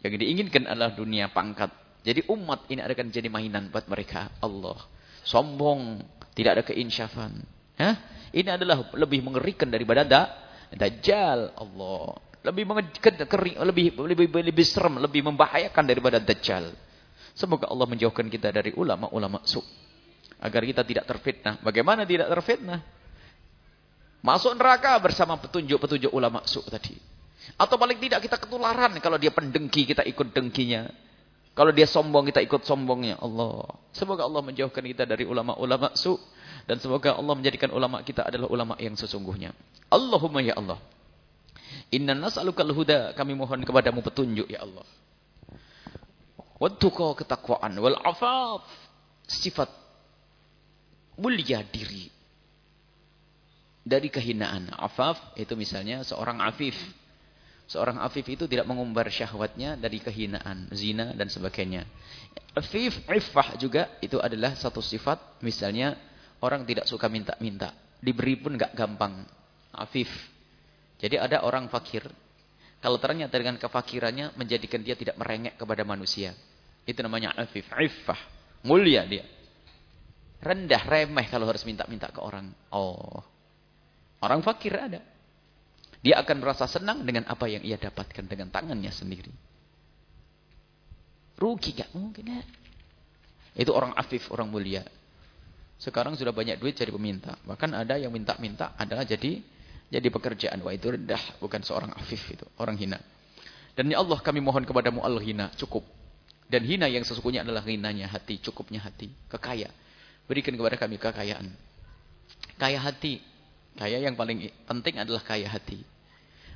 A: Yang diinginkan adalah dunia pangkat. Jadi umat ini akan jadi mainan buat mereka. Allah. Sombong. Tidak ada keinsyafan. Hah? Ini adalah lebih mengerikan daripada da, Dajjal. Allah. Lebih mengerikan, lebih, lebih, lebih serem, lebih membahayakan daripada Dajjal. Semoga Allah menjauhkan kita dari ulama-ulama su. Agar kita tidak terfitnah. Bagaimana tidak terfitnah? Masuk neraka bersama petunjuk-petunjuk ulama su tadi. Atau paling tidak kita ketularan kalau dia pendengki kita ikut dengkinya. Kalau dia sombong kita ikut sombongnya. Allah. Semoga Allah menjauhkan kita dari ulama-ulama su dan semoga Allah menjadikan ulama kita adalah ulama yang sesungguhnya. Allahumma ya Allah. Inna nas'alukal huda. Kami mohon kepadamu petunjuk ya Allah. Wadtuqa ketakwaan wal afaf. Sifat mulia diri dari kehinaan. Afaf itu misalnya seorang afif Seorang afif itu tidak mengumbar syahwatnya dari kehinaan, zina dan sebagainya. Afif, iffah juga itu adalah satu sifat. Misalnya orang tidak suka minta-minta. Diberi pun gak gampang. Afif. Jadi ada orang fakir. Kalau ternyata dengan kefakirannya menjadikan dia tidak merengek kepada manusia. Itu namanya afif, iffah. Mulia dia. Rendah, remeh kalau harus minta-minta ke orang. Oh. Orang fakir ada. Dia akan merasa senang dengan apa yang ia dapatkan dengan tangannya sendiri. Rugi gak mungkin ya. Itu orang afif, orang mulia. Sekarang sudah banyak duit jadi peminta. Bahkan ada yang minta-minta adalah jadi jadi pekerjaan. Wah itu rendah, bukan seorang afif itu, orang hina. Dan ya Allah kami mohon kepadamu al-hina, cukup. Dan hina yang sesungguhnya adalah hinanya hati, cukupnya hati, kekaya. Berikan kepada kami kekayaan. Kaya hati. Kaya yang paling penting adalah kaya hati.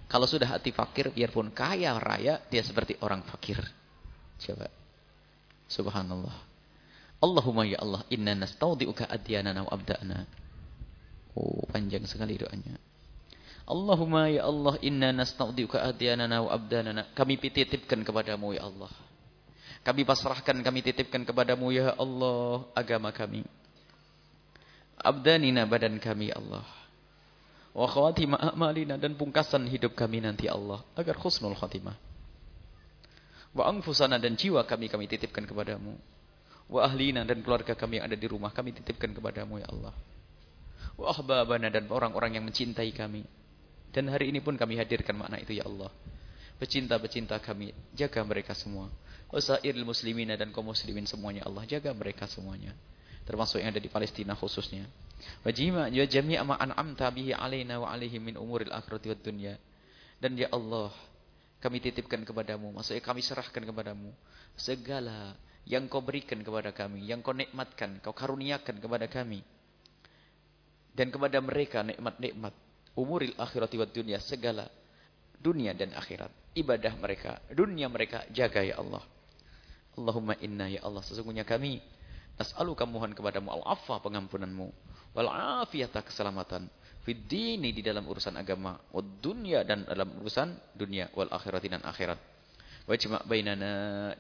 A: Kalau sudah hati fakir, biarpun kaya raya, dia seperti orang fakir. Coba. Subhanallah. Allahumma ya Allah, inna nastaudi'uka adyanana wa abda'na. Oh, panjang sekali doanya. Allahumma ya Allah, inna nastaudi'uka adyanana wa abdanana. Kami titipkan kepadamu ya Allah. Kami pasrahkan, kami titipkan kepadamu ya Allah agama kami. Abdanina badan kami ya Allah wa khawatimah amalina dan pungkasan hidup kami nanti Allah agar khusnul khatimah. Wa anfusana dan jiwa kami kami titipkan kepadamu. Wa ahlina dan keluarga kami yang ada di rumah kami titipkan kepadamu ya Allah. Wa ahbabana dan orang-orang yang mencintai kami. Dan hari ini pun kami hadirkan makna itu ya Allah. Pecinta-pecinta kami, jaga mereka semua. Wasairil muslimina dan kaum muslimin semuanya Allah, jaga mereka semuanya. Termasuk yang ada di Palestina khususnya. Wajima ya jami'a ma an'amta bihi alaina wa alaihim min umuril akhirati wad dunya. Dan ya Allah, kami titipkan kepadamu, maksudnya kami serahkan kepadamu segala yang kau berikan kepada kami, yang kau nikmatkan, kau karuniakan kepada kami. Dan kepada mereka nikmat-nikmat umuril akhirati wad dunya, segala dunia dan akhirat. Ibadah mereka, dunia mereka jaga ya Allah. Allahumma inna ya Allah, sesungguhnya kami Nas'aluka mohon kepadamu al-afwa pengampunanmu wal afiyata keselamatan fid dini di dalam urusan agama wad dunya dan dalam urusan dunia wal akhirat dan akhirat wajma' bainana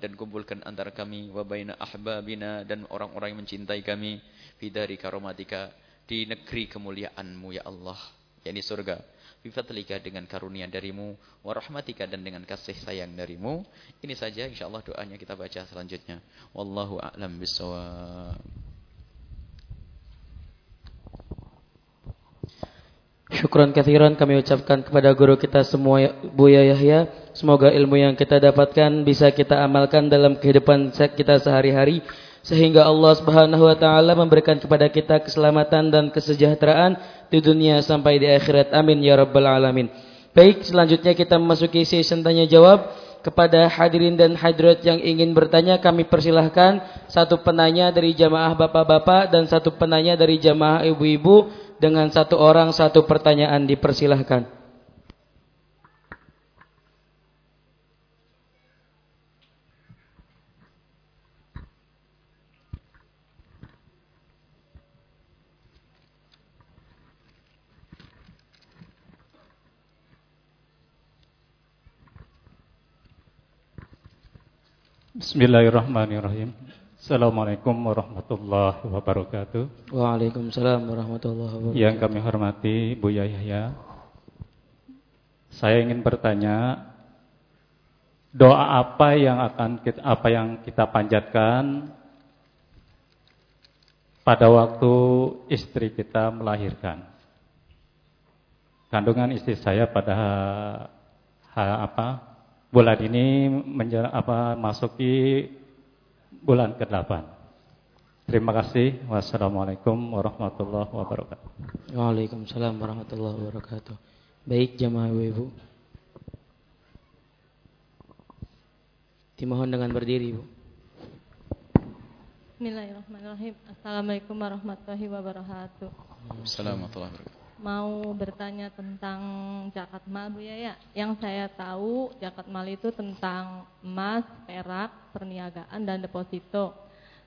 A: dan kumpulkan antara kami wa baina ahbabina dan orang-orang yang mencintai kami fi dari karomatika di negeri kemuliaanmu ya Allah yakni surga. Bifadlika dengan karunia darimu warahmatika dan dengan kasih sayang darimu. Ini saja insyaallah doanya kita baca selanjutnya. Wallahu a'lam bissawab.
B: Syukran kathiran kami ucapkan kepada guru kita semua Buya Yahya. Semoga ilmu yang kita dapatkan bisa kita amalkan dalam kehidupan kita sehari-hari sehingga Allah Subhanahu wa taala memberikan kepada kita keselamatan dan kesejahteraan di dunia sampai di akhirat. Amin ya rabbal alamin. Baik, selanjutnya kita memasuki sesi tanya jawab kepada hadirin dan hadirat yang ingin bertanya kami persilahkan satu penanya dari jamaah bapak-bapak dan satu penanya dari jamaah ibu-ibu dengan satu orang satu pertanyaan dipersilahkan.
C: Bismillahirrahmanirrahim. Assalamualaikum warahmatullahi wabarakatuh.
B: Waalaikumsalam warahmatullahi wabarakatuh.
C: Yang kami hormati Bu Yahya. Saya ingin bertanya, doa apa yang akan kita, apa yang kita panjatkan pada waktu istri kita melahirkan? Kandungan istri saya pada ha, apa bulan ini menjelang apa masuki bulan ke-8. Terima kasih. Wassalamualaikum warahmatullahi wabarakatuh.
B: Waalaikumsalam warahmatullahi wabarakatuh. Baik jamaah ibu-ibu. Dimohon dengan berdiri, Bu.
D: Bismillahirrahmanirrahim. Assalamualaikum warahmatullahi wabarakatuh.
A: Assalamualaikum warahmatullahi wabarakatuh.
D: Mau bertanya tentang zakat mal Bu ya ya. Yang saya tahu zakat mal itu tentang emas, perak, perniagaan dan deposito.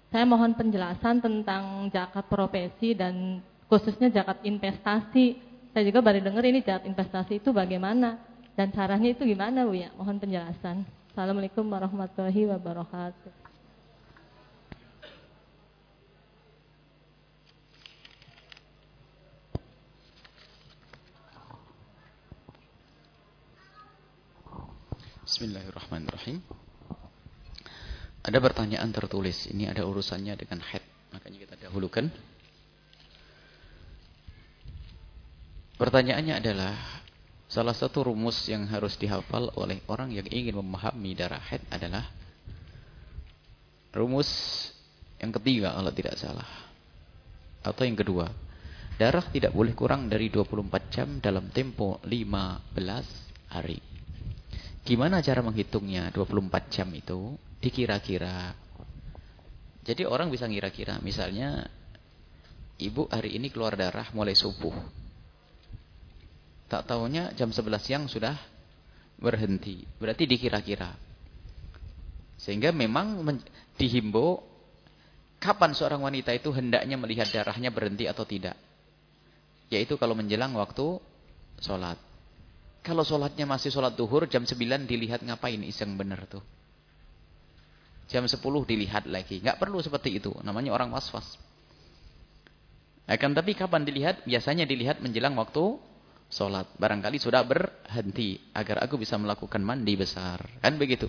D: Saya mohon penjelasan tentang zakat profesi dan khususnya zakat investasi. Saya juga baru dengar ini zakat investasi itu bagaimana dan caranya itu gimana Bu ya? Mohon penjelasan. Assalamualaikum warahmatullahi wabarakatuh.
A: Bismillahirrahmanirrahim. Ada pertanyaan tertulis. Ini ada urusannya dengan head. Makanya kita dahulukan. Pertanyaannya adalah salah satu rumus yang harus dihafal oleh orang yang ingin memahami darah head adalah rumus yang ketiga kalau tidak salah. Atau yang kedua. Darah tidak boleh kurang dari 24 jam dalam tempo 15 hari. Gimana cara menghitungnya 24 jam itu? dikira-kira. Jadi orang bisa ngira-kira, misalnya ibu hari ini keluar darah mulai subuh. Tak tahunya jam 11 siang sudah berhenti. Berarti dikira-kira. Sehingga memang dihimbau kapan seorang wanita itu hendaknya melihat darahnya berhenti atau tidak. Yaitu kalau menjelang waktu sholat. Kalau sholatnya masih sholat duhur, jam 9 dilihat ngapain iseng bener tuh. Jam 10 dilihat lagi. Nggak perlu seperti itu. Namanya orang was-was. Akan tapi kapan dilihat? Biasanya dilihat menjelang waktu sholat. Barangkali sudah berhenti. Agar aku bisa melakukan mandi besar. Kan begitu.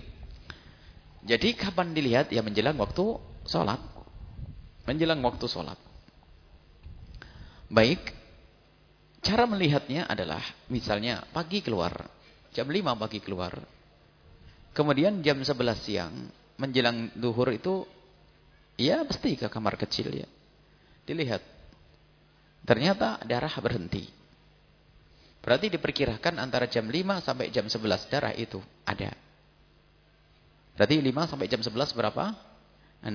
A: Jadi kapan dilihat? Ya menjelang waktu sholat. Menjelang waktu sholat. Baik. Cara melihatnya adalah. Misalnya pagi keluar. Jam 5 pagi keluar. Kemudian jam 11 siang menjelang duhur itu ya pasti ke kamar kecil ya. Dilihat. Ternyata darah berhenti. Berarti diperkirakan antara jam 5 sampai jam 11 darah itu ada. Berarti 5 sampai jam 11 berapa? 6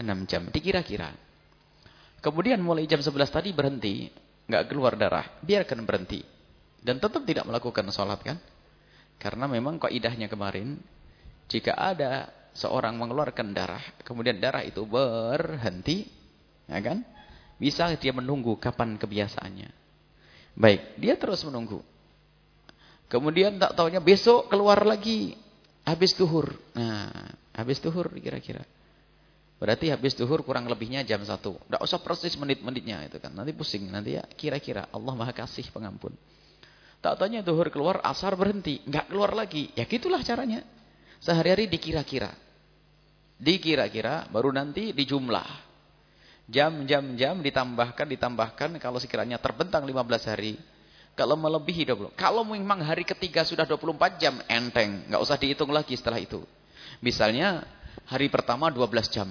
A: 6 jam. Dikira-kira. Kemudian mulai jam 11 tadi berhenti, nggak keluar darah, biarkan berhenti. Dan tetap tidak melakukan sholat kan? Karena memang kaidahnya kemarin jika ada seorang mengeluarkan darah, kemudian darah itu berhenti, ya kan? Bisa dia menunggu kapan kebiasaannya. Baik, dia terus menunggu. Kemudian tak tahunya besok keluar lagi habis duhur. Nah, habis duhur kira-kira. Berarti habis duhur kurang lebihnya jam 1. Tidak usah persis menit-menitnya itu kan. Nanti pusing, nanti ya kira-kira Allah Maha Kasih pengampun. Tak tanya duhur keluar, asar berhenti, nggak keluar lagi. Ya gitulah caranya. Sehari-hari dikira-kira. Dikira-kira baru nanti dijumlah. Jam-jam-jam ditambahkan, ditambahkan kalau sekiranya terbentang 15 hari. Kalau melebihi 20. Kalau memang hari ketiga sudah 24 jam, enteng. nggak usah dihitung lagi setelah itu. Misalnya hari pertama 12 jam.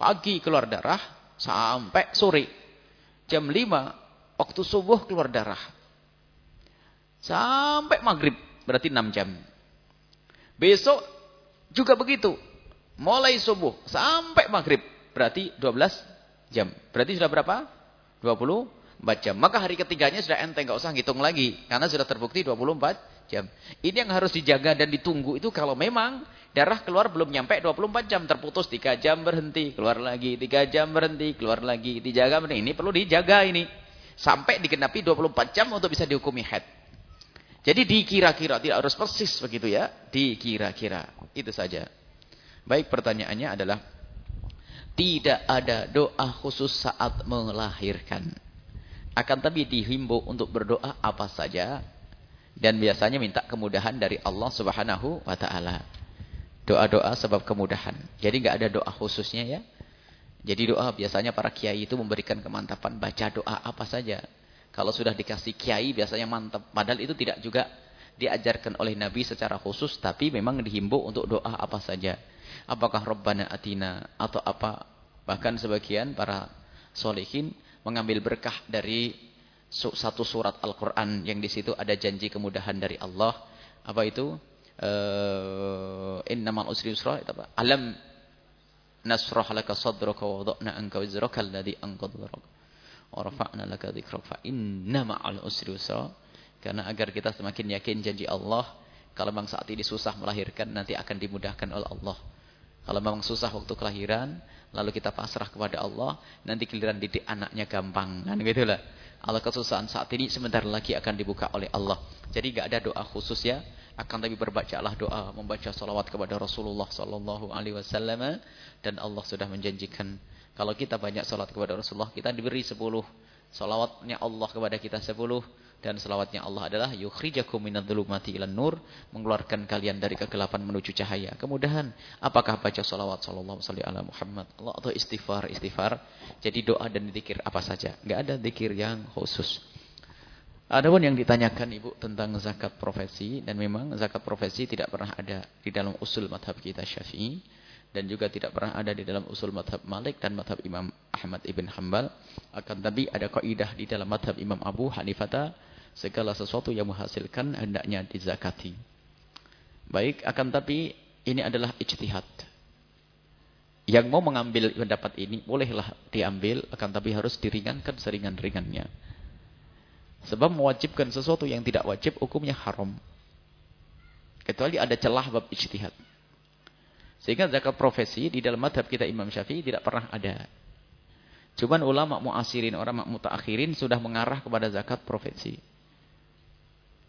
A: Pagi keluar darah sampai sore. Jam 5 waktu subuh keluar darah. Sampai maghrib berarti 6 jam. Besok juga begitu. Mulai subuh sampai maghrib. Berarti 12 jam. Berarti sudah berapa? 24 jam. Maka hari ketiganya sudah enteng. Gak usah ngitung lagi. Karena sudah terbukti 24 jam. Ini yang harus dijaga dan ditunggu itu kalau memang darah keluar belum nyampe 24 jam. Terputus 3 jam berhenti. Keluar lagi. 3 jam berhenti. Keluar lagi. Dijaga. Ini perlu dijaga ini. Sampai digenapi 24 jam untuk bisa dihukumi head. Jadi dikira-kira, tidak harus persis begitu ya. Dikira-kira. Itu saja. Baik pertanyaannya adalah. Tidak ada doa khusus saat melahirkan. Akan tapi dihimbau untuk berdoa apa saja. Dan biasanya minta kemudahan dari Allah Subhanahu wa taala. Doa-doa sebab kemudahan. Jadi nggak ada doa khususnya ya. Jadi doa biasanya para kiai itu memberikan kemantapan baca doa apa saja. Kalau sudah dikasih kiai biasanya mantap. Padahal itu tidak juga diajarkan oleh Nabi secara khusus. Tapi memang dihimbau untuk doa apa saja. Apakah Rabbana Atina atau apa. Bahkan sebagian para solehin mengambil berkah dari satu surat Al-Quran yang di situ ada janji kemudahan dari Allah. Apa itu? Uh, innamal usri apa? Alam nasrah laka sadraka wa wada'na anka wizraka alladhi anqadh dharak. Wa rafa'na laka dhikrak fa inna ma'al usri yusra. Karena agar kita semakin yakin janji Allah, kalau memang saat ini susah melahirkan nanti akan dimudahkan oleh Allah. Kalau memang susah waktu kelahiran, lalu kita pasrah kepada Allah, nanti giliran didik anaknya gampang, kan gitulah. Allah kesusahan saat ini sebentar lagi akan dibuka oleh Allah. Jadi enggak ada doa khusus ya. Akan tapi berbacalah doa, membaca salawat kepada Rasulullah sallallahu alaihi wasallam dan Allah sudah menjanjikan kalau kita banyak salat kepada Rasulullah, kita diberi 10 salawatnya Allah kepada kita 10 dan selawatnya Allah adalah yukhrijakum minadh-dhulumati ilan nur, mengeluarkan kalian dari kegelapan menuju cahaya. Kemudahan, apakah baca salawat sallallahu alaihi ala Muhammad Allah atau istighfar, istighfar. Jadi doa dan zikir apa saja. Enggak ada zikir yang khusus. Adapun yang ditanyakan Ibu tentang zakat profesi dan memang zakat profesi tidak pernah ada di dalam usul madhab kita Syafi'i dan juga tidak pernah ada di dalam usul madhab Malik dan madhab Imam Ahmad ibn Hanbal. Akan tapi ada kaidah di dalam madhab Imam Abu Hanifah segala sesuatu yang menghasilkan hendaknya dizakati. Baik, akan tapi ini adalah ijtihad. Yang mau mengambil pendapat ini bolehlah diambil, akan tapi harus diringankan seringan-ringannya. Sebab mewajibkan sesuatu yang tidak wajib hukumnya haram. Kecuali ada celah bab ijtihad. Sehingga zakat profesi di dalam madhab kita Imam Syafi'i tidak pernah ada. Cuman ulama muasirin, orang mutakhirin sudah mengarah kepada zakat profesi.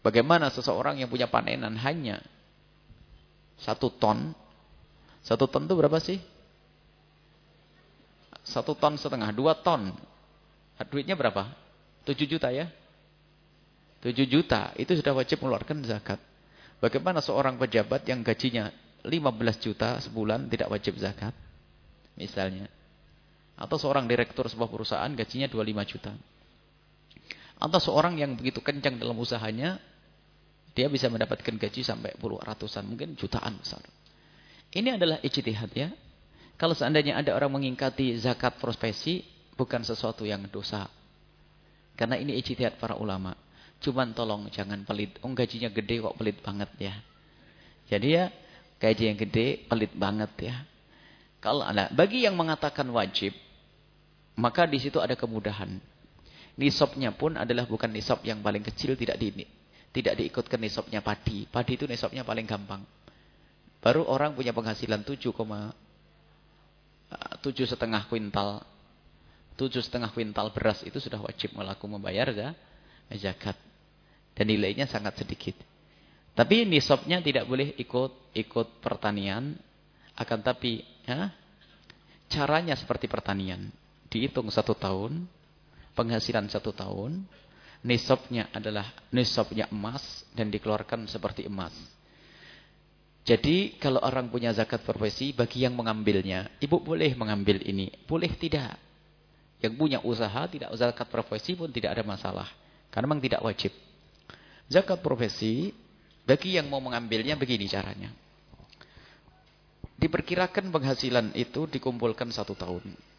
A: Bagaimana seseorang yang punya panenan hanya satu ton. Satu ton itu berapa sih? Satu ton setengah, dua ton. Duitnya berapa? Tujuh juta ya? Tujuh juta, itu sudah wajib mengeluarkan zakat. Bagaimana seorang pejabat yang gajinya 15 juta sebulan tidak wajib zakat? Misalnya. Atau seorang direktur sebuah perusahaan gajinya 25 juta. Atau seorang yang begitu kencang dalam usahanya dia bisa mendapatkan gaji sampai puluh ratusan, mungkin jutaan besar. Ini adalah ijtihad ya. Kalau seandainya ada orang mengingkati zakat profesi, bukan sesuatu yang dosa. Karena ini ijtihad para ulama. Cuman tolong jangan pelit. Oh gajinya gede kok pelit banget ya. Jadi ya gaji yang gede pelit banget ya. Kalau ada bagi yang mengatakan wajib, maka di situ ada kemudahan. Nisabnya pun adalah bukan nisab yang paling kecil tidak di tidak diikutkan nisabnya padi. Padi itu nisabnya paling gampang. Baru orang punya penghasilan 7, eh, setengah kuintal, tujuh setengah kuintal beras itu sudah wajib melakukan membayar zakat. Dan nilainya sangat sedikit. Tapi nisabnya tidak boleh ikut ikut pertanian, akan tapi ya, caranya seperti pertanian. Dihitung satu tahun, penghasilan satu tahun, nisabnya adalah nisabnya emas dan dikeluarkan seperti emas. Jadi kalau orang punya zakat profesi bagi yang mengambilnya, ibu boleh mengambil ini, boleh tidak. Yang punya usaha tidak zakat profesi pun tidak ada masalah. Karena memang tidak wajib. Zakat profesi bagi yang mau mengambilnya begini caranya. Diperkirakan penghasilan itu dikumpulkan satu tahun.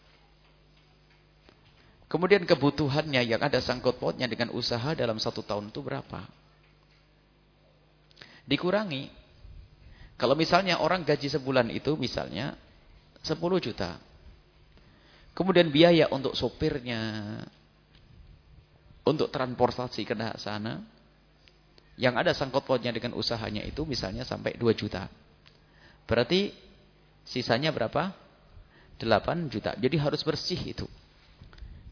A: Kemudian kebutuhannya yang ada sangkut pautnya dengan usaha dalam satu tahun itu berapa? Dikurangi. Kalau misalnya orang gaji sebulan itu misalnya 10 juta. Kemudian biaya untuk sopirnya, untuk transportasi ke sana, yang ada sangkut pautnya dengan usahanya itu misalnya sampai 2 juta. Berarti sisanya berapa? 8 juta. Jadi harus bersih itu.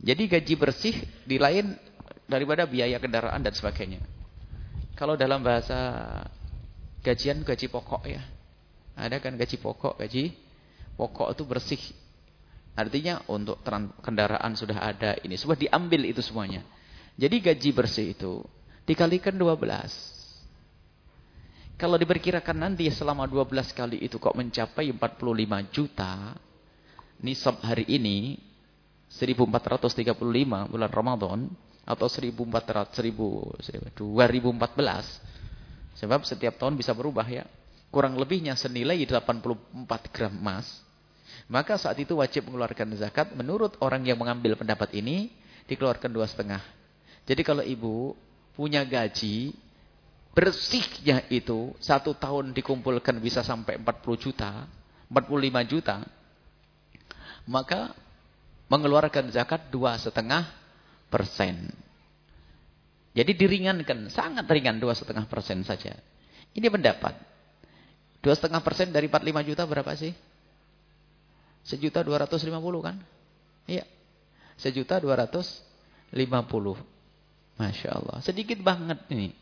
A: Jadi gaji bersih di lain daripada biaya kendaraan dan sebagainya. Kalau dalam bahasa gajian gaji pokok ya. Ada kan gaji pokok, gaji pokok itu bersih. Artinya untuk kendaraan sudah ada ini. Sudah diambil itu semuanya. Jadi gaji bersih itu dikalikan 12. Kalau diperkirakan nanti selama 12 kali itu kok mencapai 45 juta. Nisab hari ini 1435 bulan Ramadan atau 1400 1000 2014. Sebab setiap tahun bisa berubah ya. Kurang lebihnya senilai 84 gram emas. Maka saat itu wajib mengeluarkan zakat. Menurut orang yang mengambil pendapat ini, dikeluarkan dua setengah. Jadi kalau ibu punya gaji, bersihnya itu satu tahun dikumpulkan bisa sampai 40 juta, 45 juta, maka mengeluarkan zakat dua setengah persen. Jadi diringankan, sangat ringan dua setengah persen saja. Ini pendapat. Dua setengah persen dari 45 juta berapa sih? Sejuta dua ratus lima puluh kan? Iya. Sejuta dua ratus lima puluh. Masya Allah. Sedikit banget ini.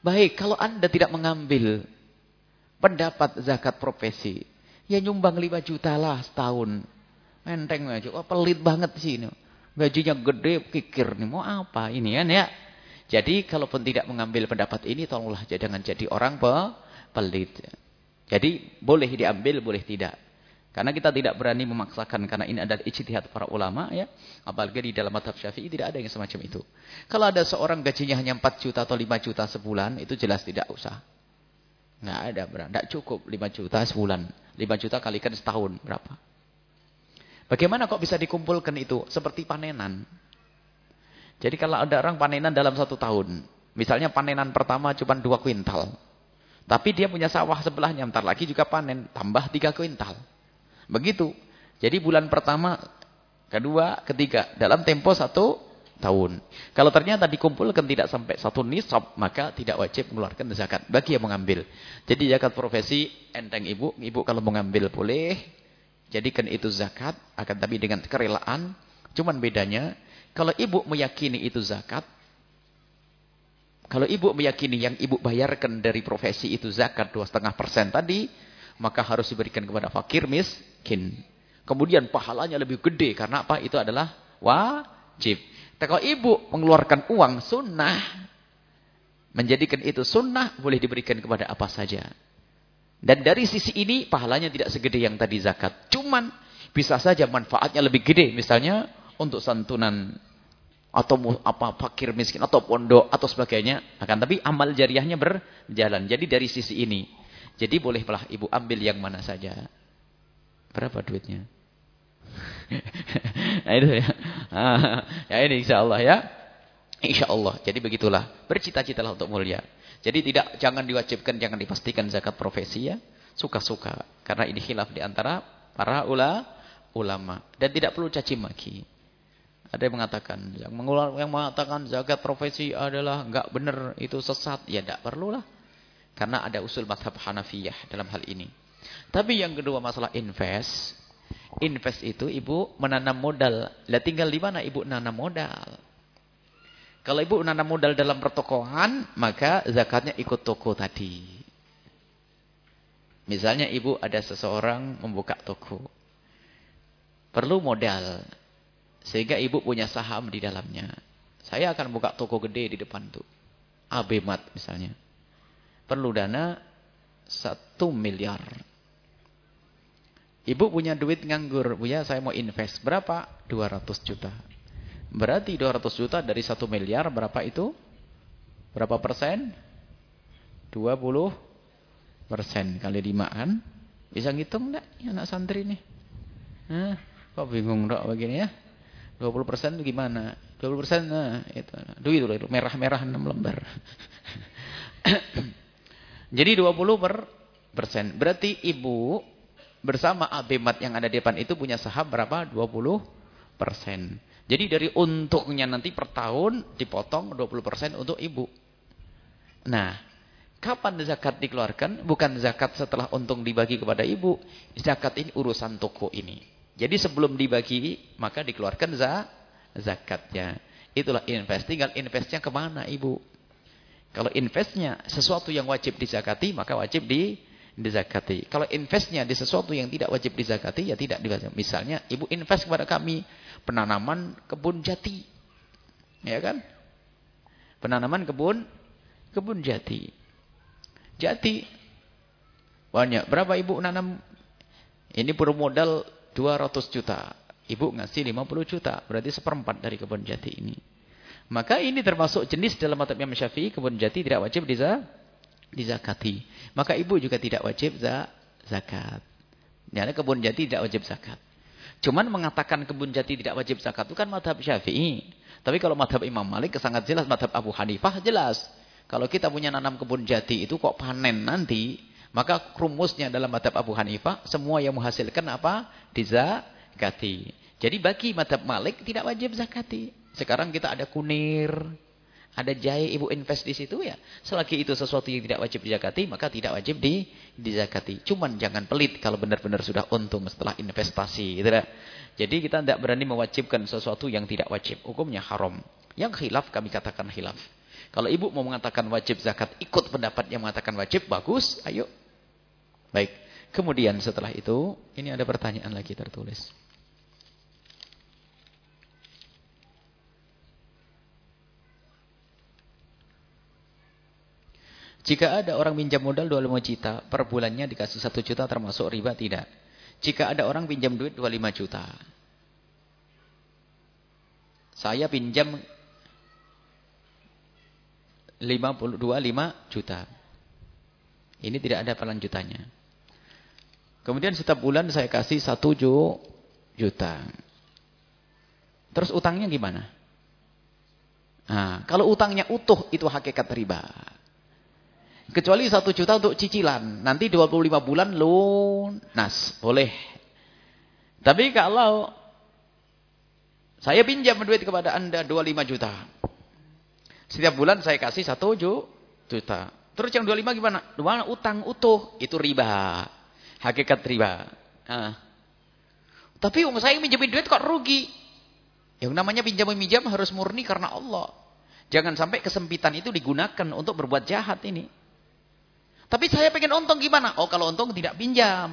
A: Baik, kalau anda tidak mengambil pendapat zakat profesi. Ya nyumbang lima juta lah setahun. Enteng aja. Oh, pelit banget sih ini. Gajinya gede, kikir nih. Mau apa ini kan ya? Jadi kalaupun tidak mengambil pendapat ini, tolonglah jangan jadi orang pe pelit. Jadi boleh diambil, boleh tidak. Karena kita tidak berani memaksakan karena ini adalah ijtihad para ulama ya. Apalagi di dalam madhab Syafi'i tidak ada yang semacam itu. Kalau ada seorang gajinya hanya 4 juta atau 5 juta sebulan, itu jelas tidak usah. Nggak ada, tidak cukup 5 juta sebulan. 5 juta kalikan setahun berapa? Bagaimana kok bisa dikumpulkan itu? Seperti panenan. Jadi kalau ada orang panenan dalam satu tahun. Misalnya panenan pertama cuma dua kuintal. Tapi dia punya sawah sebelahnya. Ntar lagi juga panen. Tambah tiga kuintal. Begitu. Jadi bulan pertama, kedua, ketiga. Dalam tempo satu tahun. Kalau ternyata dikumpulkan tidak sampai satu nisab. Maka tidak wajib mengeluarkan zakat. Bagi yang mengambil. Jadi zakat profesi enteng ibu. Ibu kalau mengambil boleh. Jadikan itu zakat, akan tapi dengan kerelaan. Cuman bedanya, kalau ibu meyakini itu zakat, kalau ibu meyakini yang ibu bayarkan dari profesi itu zakat dua setengah persen tadi, maka harus diberikan kepada fakir miskin. Kemudian pahalanya lebih gede karena apa? Itu adalah wajib. Tapi kalau ibu mengeluarkan uang sunnah, menjadikan itu sunnah boleh diberikan kepada apa saja. Dan dari sisi ini pahalanya tidak segede yang tadi zakat. Cuman bisa saja manfaatnya lebih gede. Misalnya untuk santunan atau apa fakir miskin atau pondok atau sebagainya. Akan tapi amal jariahnya berjalan. Jadi dari sisi ini. Jadi bolehlah ibu ambil yang mana saja. Berapa duitnya? nah itu ya. ya ini insya Allah ya. Insya Allah. Jadi begitulah. Bercita-citalah untuk mulia. Jadi tidak jangan diwajibkan, jangan dipastikan zakat profesi ya. Suka-suka. Karena ini khilaf di antara para ula, ulama. Dan tidak perlu caci maki. Ada yang mengatakan, yang, mengulang, yang mengatakan zakat profesi adalah enggak benar, itu sesat. Ya tidak perlulah. Karena ada usul mazhab Hanafiyah dalam hal ini. Tapi yang kedua masalah invest. Invest itu ibu menanam modal. Lah tinggal di mana ibu menanam modal? Kalau ibu menanam modal dalam pertokohan, maka zakatnya ikut toko tadi. Misalnya ibu ada seseorang membuka toko. Perlu modal. Sehingga ibu punya saham di dalamnya. Saya akan buka toko gede di depan tuh. Abemat misalnya. Perlu dana satu miliar. Ibu punya duit nganggur. Bu ya saya mau invest. Berapa? 200 juta. Berarti 200 juta dari 1 miliar berapa itu? Berapa persen? 20 persen kali 5 kan? Bisa ngitung enggak ya anak santri nih? Hah? Kok bingung dok begini ya? 20 persen gimana? 20 persen nah itu. Duit itu merah-merah 6 lembar. Jadi 20 per persen. Berarti ibu bersama abemat yang ada di depan itu punya saham berapa? 20 persen. Jadi dari untuknya nanti per tahun dipotong 20% untuk ibu. Nah, kapan zakat dikeluarkan? Bukan zakat setelah untung dibagi kepada ibu. Zakat ini urusan toko ini. Jadi sebelum dibagi, maka dikeluarkan za zakatnya. Itulah invest. Tinggal investnya ke mana ibu? Kalau investnya sesuatu yang wajib dizakati, maka wajib di dizakati. Kalau investnya di sesuatu yang tidak wajib dizakati, ya tidak dizakati. Misalnya, ibu invest kepada kami penanaman kebun jati. Ya kan? Penanaman kebun kebun jati. Jati. Banyak. Berapa ibu nanam? Ini perlu modal 200 juta. Ibu ngasih 50 juta. Berarti seperempat dari kebun jati ini. Maka ini termasuk jenis dalam mata Imam Syafi'i. Kebun jati tidak wajib dizakati. Maka ibu juga tidak wajib zakat. Karena kebun jati tidak wajib zakat. Cuman mengatakan kebun jati tidak wajib zakat itu kan madhab syafi'i. Tapi kalau madhab Imam Malik sangat jelas. Madhab Abu Hanifah jelas. Kalau kita punya nanam kebun jati itu kok panen nanti. Maka rumusnya dalam madhab Abu Hanifah. Semua yang menghasilkan apa? Dizakati. Jadi bagi madhab Malik tidak wajib zakati. Sekarang kita ada kunir. Ada jahe ibu invest di situ ya. Selagi itu sesuatu yang tidak wajib dizakati, maka tidak wajib di dizakati. Cuman jangan pelit kalau benar-benar sudah untung setelah investasi. Gitu lah. Jadi kita tidak berani mewajibkan sesuatu yang tidak wajib. Hukumnya haram. Yang khilaf kami katakan khilaf. Kalau ibu mau mengatakan wajib zakat, ikut pendapat yang mengatakan wajib, bagus, ayo. Baik. Kemudian setelah itu, ini ada pertanyaan lagi tertulis. Jika ada orang pinjam modal 25 juta, per bulannya dikasih 1 juta termasuk riba tidak. Jika ada orang pinjam duit 25 juta. Saya pinjam 52 5 juta. Ini tidak ada pelanjutannya. Kemudian setiap bulan saya kasih 1 juta. Terus utangnya gimana? Nah, kalau utangnya utuh itu hakikat riba. Kecuali satu juta untuk cicilan. Nanti 25 bulan lunas. Boleh. Tapi kalau saya pinjam duit kepada anda 25 juta. Setiap bulan saya kasih satu juta. Terus yang 25 gimana? Dua utang utuh. Itu riba. Hakikat riba. Nah. Tapi um, saya minjemin duit kok rugi. Yang namanya pinjam-pinjam harus murni karena Allah. Jangan sampai kesempitan itu digunakan untuk berbuat jahat ini. Tapi saya pengen untung gimana? Oh kalau untung tidak pinjam.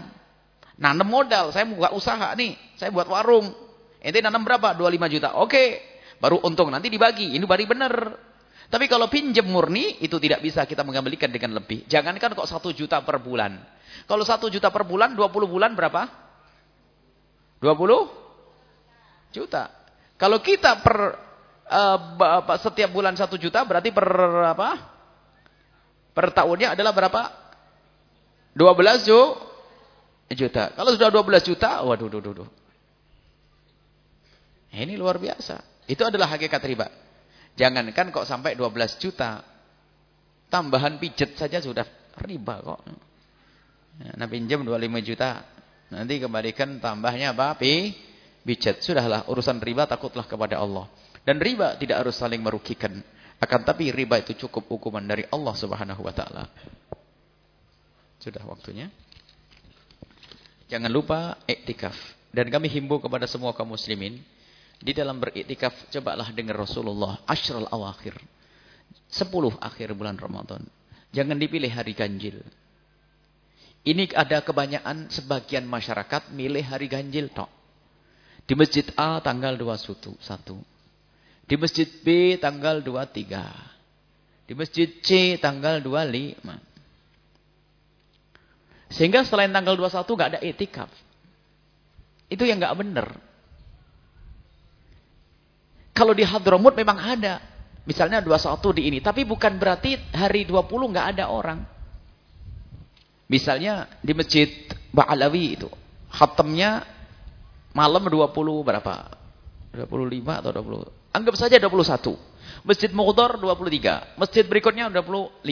A: Nanam modal, saya buka usaha nih. Saya buat warung. Ente nanam berapa? 25 juta. Oke. Baru untung nanti dibagi. Ini baru benar. Tapi kalau pinjam murni, itu tidak bisa kita mengembalikan dengan lebih. Jangankan kok 1 juta per bulan. Kalau 1 juta per bulan, 20 bulan berapa? 20 juta. Kalau kita per uh, setiap bulan 1 juta, berarti per apa? Per tahunnya adalah berapa? 12 juta. Kalau sudah 12 juta, waduh, duh, duh, duh. Ini luar biasa. Itu adalah hakikat riba. Jangankan kok sampai 12 juta. Tambahan pijet saja sudah riba kok. Nah pinjam 25 juta. Nanti kembalikan tambahnya apa? Pi, pijet. Sudahlah urusan riba takutlah kepada Allah. Dan riba tidak harus saling merugikan. Akan tapi riba itu cukup hukuman dari Allah Subhanahu wa taala. Sudah waktunya. Jangan lupa iktikaf. Dan kami himbau kepada semua kaum muslimin di dalam beriktikaf cobalah dengar Rasulullah asyral awakhir. Sepuluh akhir bulan Ramadan. Jangan dipilih hari ganjil. Ini ada kebanyakan sebagian masyarakat milih hari ganjil tok. Di masjid A tanggal 21. Di masjid B tanggal 23. Di masjid C tanggal 25. Sehingga selain tanggal 21 gak ada etikaf. Itu yang gak benar. Kalau di Hadramut memang ada. Misalnya 21 di ini. Tapi bukan berarti hari 20 gak ada orang. Misalnya di masjid Ba'alawi itu. Khatamnya malam 20 berapa? 25 atau 20? Anggap saja 21. Masjid Muqtar 23. Masjid berikutnya 25.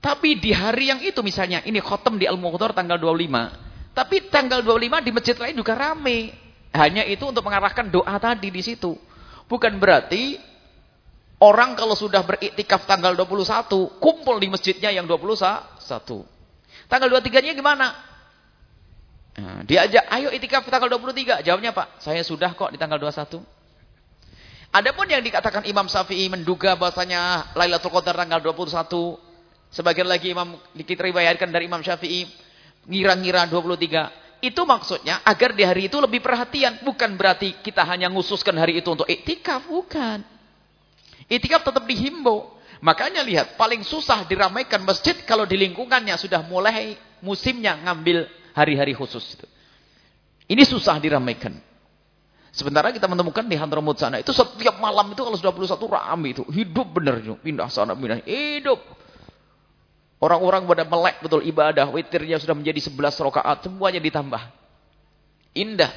A: Tapi di hari yang itu misalnya, ini khotem di Al-Muqtar tanggal 25. Tapi tanggal 25 di masjid lain juga rame. Hanya itu untuk mengarahkan doa tadi di situ. Bukan berarti orang kalau sudah beriktikaf tanggal 21, kumpul di masjidnya yang 21. Tanggal 23-nya gimana? Nah, diajak, ayo itikaf tanggal 23. Jawabnya Pak, saya sudah kok di tanggal 21. Adapun yang dikatakan Imam Syafi'i menduga bahasanya Lailatul Qadar tanggal 21. Sebagian lagi Imam riwayatkan dari Imam Syafi'i ngira-ngira 23. Itu maksudnya agar di hari itu lebih perhatian. Bukan berarti kita hanya ngususkan hari itu untuk iktikaf. Bukan. Iktikaf tetap dihimbau. Makanya lihat, paling susah diramaikan masjid kalau di lingkungannya sudah mulai musimnya ngambil hari-hari khusus itu. Ini susah diramaikan. Sementara kita menemukan di Hadramut sana itu setiap malam itu kalau sudah 21 ramai itu hidup benar pindah sana pindah hidup. Orang-orang pada melek betul ibadah, witirnya sudah menjadi 11 rakaat, semuanya ditambah. Indah.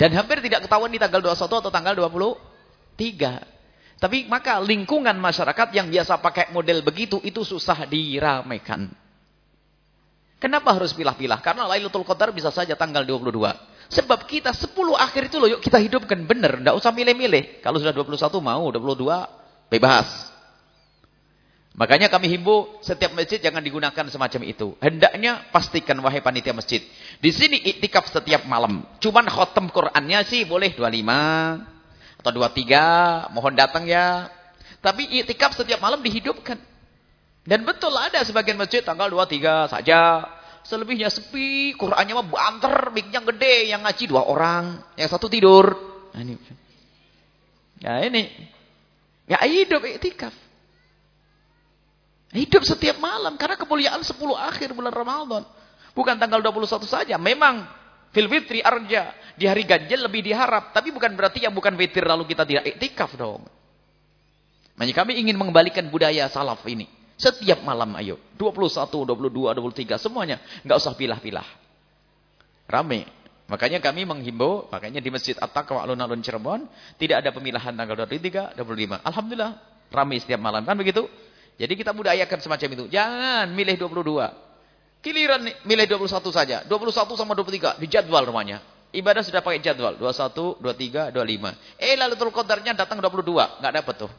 A: Dan hampir tidak ketahuan di tanggal 21 atau tanggal 23. Tapi maka lingkungan masyarakat yang biasa pakai model begitu itu susah diramaikan. Kenapa harus pilah-pilah? Karena Lailatul Qadar bisa saja tanggal 22. Sebab kita 10 akhir itu loh yuk kita hidupkan benar, enggak usah milih-milih. Kalau sudah 21 mau, 22 bebas. Makanya kami himbau setiap masjid jangan digunakan semacam itu. Hendaknya pastikan wahai panitia masjid. Di sini iktikaf setiap malam. Cuman khotem Qur'annya sih boleh 25 atau 23, mohon datang ya. Tapi iktikaf setiap malam dihidupkan. Dan betul ada sebagian masjid tanggal 23 saja. Selebihnya sepi, Qur'annya mah banter, miknya gede, yang ngaji dua orang, yang satu tidur. Nah ini. Ya ini. Ya hidup iktikaf. Hidup setiap malam karena kemuliaan 10 akhir bulan Ramadan. Bukan tanggal 21 saja. Memang fil fitri arja di hari ganjil lebih diharap, tapi bukan berarti yang bukan fitir lalu kita tidak iktikaf dong. Makanya kami ingin mengembalikan budaya salaf ini. Setiap malam ayo. 21, 22, 23 semuanya. Enggak usah pilah-pilah. Rame. Makanya kami menghimbau, makanya di Masjid At-Taqwa Alun-Alun Cirebon tidak ada pemilahan tanggal 23, 25. Alhamdulillah rame setiap malam kan begitu? Jadi kita budayakan semacam itu. Jangan milih 22. Giliran milih 21 saja. 21 sama 23 dijadwal rumahnya. Ibadah sudah pakai jadwal. 21, 23, 25. Eh lalu Qadarnya datang 22. Enggak dapat tuh.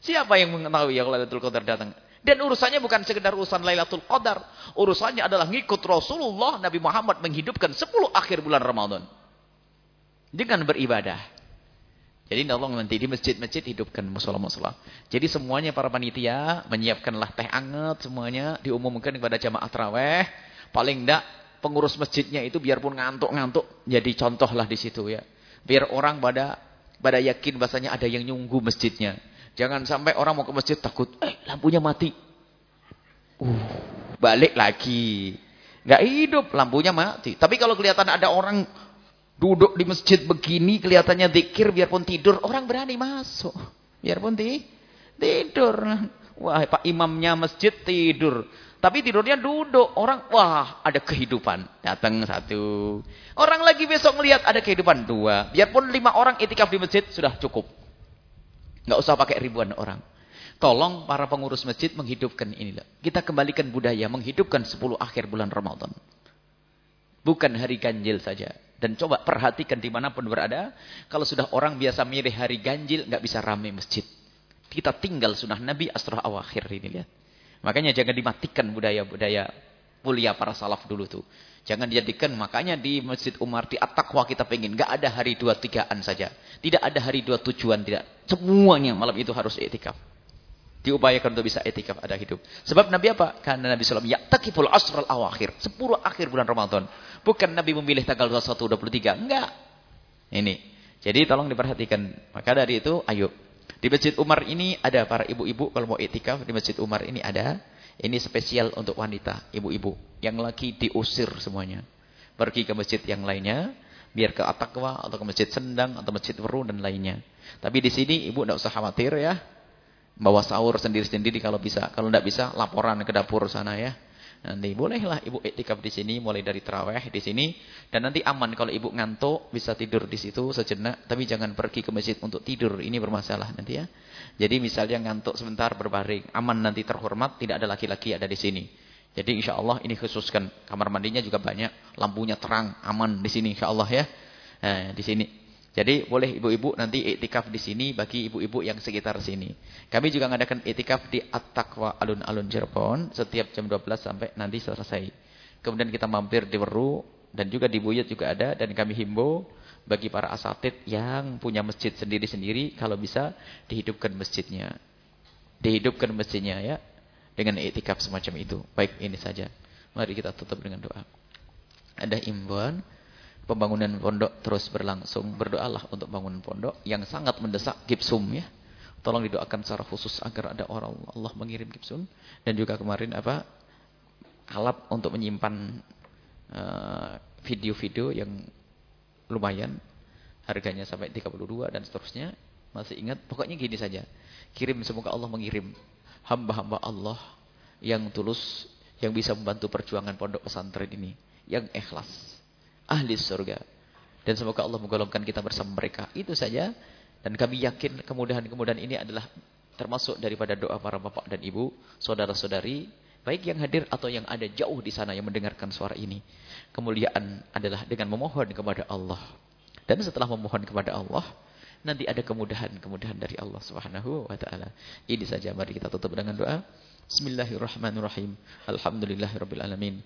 A: Siapa yang mengetahui ya Lailatul Qadar datang? Dan urusannya bukan sekedar urusan Lailatul Qadar. Urusannya adalah ngikut Rasulullah Nabi Muhammad menghidupkan 10 akhir bulan Ramadan. Dengan beribadah. Jadi tolong nanti di masjid-masjid hidupkan musola-musola. Jadi semuanya para panitia menyiapkanlah teh anget semuanya diumumkan kepada jamaah taraweh. Paling enggak pengurus masjidnya itu biarpun ngantuk-ngantuk jadi contohlah di situ ya. Biar orang pada pada yakin bahasanya ada yang nyunggu masjidnya. Jangan sampai orang mau ke masjid takut, eh lampunya mati. Uh, balik lagi. Nggak hidup, lampunya mati. Tapi kalau kelihatan ada orang duduk di masjid begini, kelihatannya zikir, biarpun tidur, orang berani masuk. Biarpun di, tidur. Wah, Pak imamnya masjid tidur. Tapi tidurnya duduk. Orang, wah ada kehidupan. Datang satu. Orang lagi besok melihat ada kehidupan. Dua. Biarpun lima orang itikaf di masjid, sudah cukup. Nggak usah pakai ribuan orang. Tolong para pengurus masjid menghidupkan inilah. Kita kembalikan budaya menghidupkan 10 akhir bulan Ramadan. Bukan hari ganjil saja. Dan coba perhatikan di mana pun berada. Kalau sudah orang biasa milih hari ganjil, nggak bisa ramai masjid. Kita tinggal sunnah Nabi asrah awakhir ini lihat. Makanya jangan dimatikan budaya-budaya mulia para salaf dulu tuh. Jangan dijadikan makanya di Masjid Umar di At-Taqwa kita pengen nggak ada hari dua tigaan saja. Tidak ada hari dua tujuan tidak. Semuanya malam itu harus etikaf. Diupayakan untuk bisa etikaf ada hidup. Sebab Nabi apa? Karena Nabi SAW takiful asral awakhir. Sepuluh akhir bulan Ramadan. Bukan Nabi memilih tanggal 21, 23. Enggak. Ini. Jadi tolong diperhatikan. Maka dari itu, ayo. Di Masjid Umar ini ada para ibu-ibu kalau mau etikaf. Di Masjid Umar ini ada. Ini spesial untuk wanita, ibu-ibu. Yang laki diusir semuanya. Pergi ke masjid yang lainnya. Biar ke Atakwa atau ke masjid Sendang atau masjid Weru dan lainnya. Tapi di sini ibu tidak usah khawatir ya. Bawa sahur sendiri-sendiri kalau bisa. Kalau tidak bisa laporan ke dapur sana ya. Nanti bolehlah ibu iktikaf di sini mulai dari terawih di sini dan nanti aman kalau ibu ngantuk bisa tidur di situ sejenak tapi jangan pergi ke masjid untuk tidur ini bermasalah nanti ya. Jadi misalnya ngantuk sebentar berbaring, aman nanti terhormat, tidak ada laki-laki ada di sini. Jadi insya Allah ini khususkan kamar mandinya juga banyak, lampunya terang, aman di sini insya Allah ya. Nah, di sini. Jadi boleh ibu-ibu nanti iktikaf di sini bagi ibu-ibu yang sekitar sini. Kami juga mengadakan iktikaf di At-Taqwa Alun-Alun Cirebon setiap jam 12 sampai nanti selesai. Kemudian kita mampir di Weru dan juga di Buyut juga ada dan kami himbau bagi para asatid yang punya masjid sendiri-sendiri kalau bisa dihidupkan masjidnya. Dihidupkan masjidnya ya dengan etikaf semacam itu. Baik ini saja. Mari kita tutup dengan doa. Ada imbauan pembangunan pondok terus berlangsung. Berdoalah untuk bangunan pondok yang sangat mendesak gipsum ya. Tolong didoakan secara khusus agar ada orang Allah mengirim Gibson dan juga kemarin apa alat untuk menyimpan eh, video-video uh, yang lumayan harganya sampai 32 dan seterusnya. Masih ingat? Pokoknya gini saja. Kirim semoga Allah mengirim hamba-hamba Allah yang tulus yang bisa membantu perjuangan pondok pesantren ini yang ikhlas ahli surga dan semoga Allah menggolongkan kita bersama mereka itu saja dan kami yakin kemudahan-kemudahan ini adalah termasuk daripada doa para bapak dan ibu saudara-saudari baik yang hadir atau yang ada jauh di sana yang mendengarkan suara ini kemuliaan adalah dengan memohon kepada Allah dan setelah memohon kepada Allah nanti ada kemudahan-kemudahan dari Allah Subhanahu wa taala. Ini saja mari kita tutup dengan doa. Bismillahirrahmanirrahim. Alhamdulillahirabbil alamin.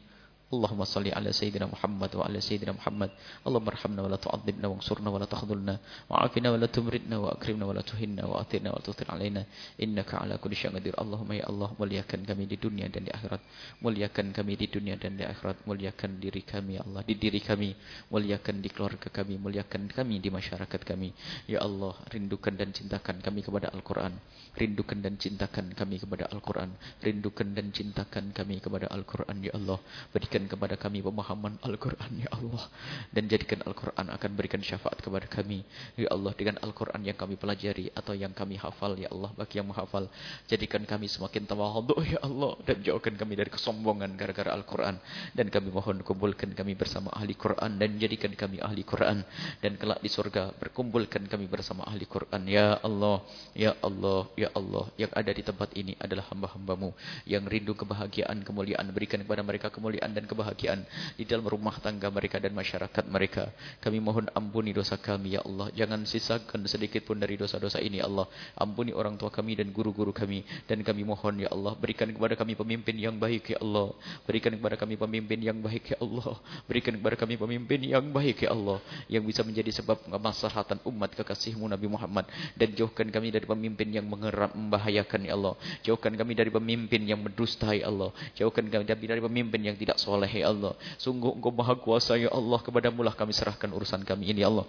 A: Allahumma salli ala sayyidina Muhammad wa ala sayyidina Muhammad. Allahumma arhamna wa la tu'adzibna wa ansurna wa la takhdhulna wa afina wa la tumridna wa akrimna wa la tuhinna wa atirna wa tutir alaina innaka ala qadir. Allahumma ya Allah muliakan kami di dunia dan di akhirat. Muliakan kami di dunia dan di akhirat. Muliakan diri kami ya Allah di diri kami. Muliakan di keluarga kami, muliakan kami di masyarakat kami. Ya Allah, rindukan dan cintakan kami kepada Al-Qur'an. Rindukan dan cintakan kami kepada Al-Qur'an. Rindukan dan cintakan kami kepada Al-Qur'an ya Allah. Berikan berikan kepada kami pemahaman Al-Quran ya Allah. Dan jadikan Al-Quran akan berikan syafaat kepada kami. Ya Allah dengan Al-Quran yang kami pelajari atau yang kami hafal ya Allah bagi yang menghafal jadikan kami semakin tawadhu ya Allah dan jauhkan kami dari kesombongan gara-gara Al-Quran. Dan kami mohon kumpulkan kami bersama ahli Quran dan jadikan kami ahli Quran. Dan kelak di surga berkumpulkan kami bersama ahli Quran. Ya Allah ya Allah ya Allah yang ada di tempat ini adalah hamba-hambamu yang rindu kebahagiaan kemuliaan. Berikan kepada mereka kemuliaan dan dan kebahagiaan di dalam rumah tangga mereka dan masyarakat mereka. Kami mohon ampuni dosa kami ya Allah. Jangan sisakan sedikit pun dari dosa-dosa ini ya Allah. Ampuni orang tua kami dan guru-guru kami dan kami mohon ya Allah berikan kepada kami pemimpin yang baik ya Allah. Berikan kepada kami pemimpin yang baik ya Allah. Berikan kepada kami pemimpin yang baik ya Allah yang bisa menjadi sebab kemaslahatan umat kekasihmu Nabi Muhammad dan jauhkan kami dari pemimpin yang mengeram membahayakan ya Allah. Jauhkan kami dari pemimpin yang mendusta ya Allah. Jauhkan kami dari pemimpin yang tidak soleh ya Allah. Sungguh engkau maha kuasa ya Allah. Kepadamu lah kami serahkan urusan kami ini ya Allah.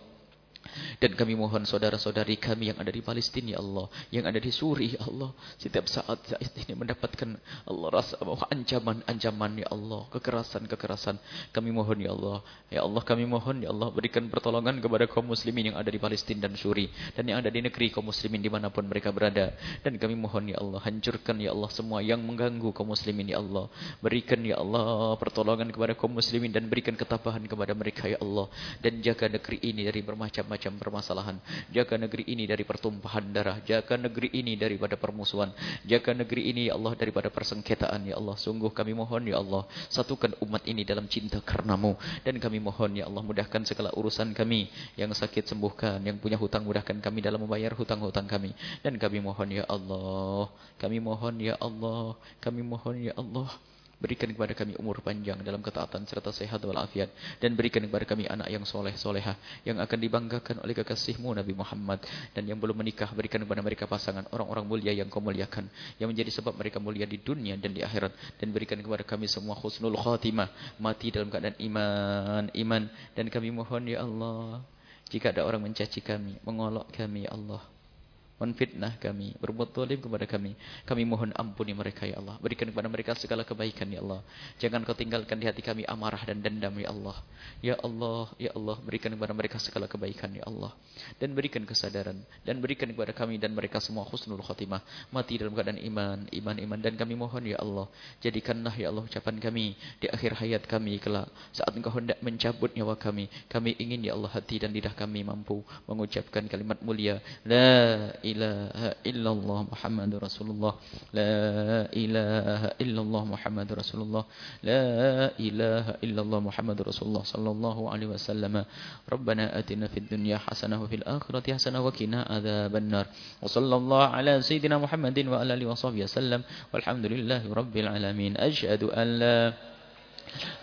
A: Dan kami mohon saudara-saudari kami yang ada di Palestina ya Allah, yang ada di Suriah ya Allah, setiap saat saat ini mendapatkan Allah rasa ancaman-ancaman ya Allah, kekerasan-kekerasan. Kami mohon ya Allah, ya Allah kami mohon ya Allah berikan pertolongan kepada kaum muslimin yang ada di Palestina dan Suriah dan yang ada di negeri kaum muslimin di mana pun mereka berada. Dan kami mohon ya Allah hancurkan ya Allah semua yang mengganggu kaum muslimin ya Allah. Berikan ya Allah pertolongan kepada kaum muslimin dan berikan ketabahan kepada mereka ya Allah dan jaga negeri ini dari bermacam-macam macam permasalahan. Jaga negeri ini dari pertumpahan darah. Jaga negeri ini daripada permusuhan. Jaga negeri ini, ya Allah, daripada persengketaan, ya Allah. Sungguh kami mohon, ya Allah, satukan umat ini dalam cinta karenamu. Dan kami mohon, ya Allah, mudahkan segala urusan kami. Yang sakit sembuhkan, yang punya hutang mudahkan kami dalam membayar hutang-hutang kami. Dan kami mohon, ya Allah, kami mohon, ya Allah, kami mohon, ya Allah. Berikan kepada kami umur panjang dalam ketaatan serta sehat walafiat. Dan berikan kepada kami anak yang soleh soleha. Yang akan dibanggakan oleh kekasihmu Nabi Muhammad. Dan yang belum menikah berikan kepada mereka pasangan. Orang-orang mulia yang kau muliakan. Yang menjadi sebab mereka mulia di dunia dan di akhirat. Dan berikan kepada kami semua khusnul khatimah. Mati dalam keadaan iman. Iman. Dan kami mohon ya Allah. Jika ada orang mencaci kami. Mengolok kami ya Allah menfitnah kami, berbuat zalim kepada kami. Kami mohon ampuni mereka ya Allah. Berikan kepada mereka segala kebaikan ya Allah. Jangan kau tinggalkan di hati kami amarah dan dendam ya Allah. Ya Allah, ya Allah, berikan kepada mereka segala kebaikan ya Allah. Dan berikan kesadaran dan berikan kepada kami dan mereka semua husnul khatimah. Mati dalam keadaan iman, iman, iman dan kami mohon ya Allah, jadikanlah ya Allah ucapan kami di akhir hayat kami kelak saat Engkau hendak mencabut nyawa kami. Kami ingin ya Allah hati dan lidah kami mampu mengucapkan kalimat mulia la ilaha illallah Muhammadur Rasulullah La ilaha illallah Muhammadur Rasulullah La ilaha illallah Muhammadur Rasulullah sallallahu alaihi wasallam Rabbana atina fid dunya hasanah wa fil akhirati hasanah wa qina adzaban nar wa sallallahu ala sayyidina Muhammadin wa ala alihi wa sahbihi wasallam walhamdulillahi rabbil alamin asyhadu an la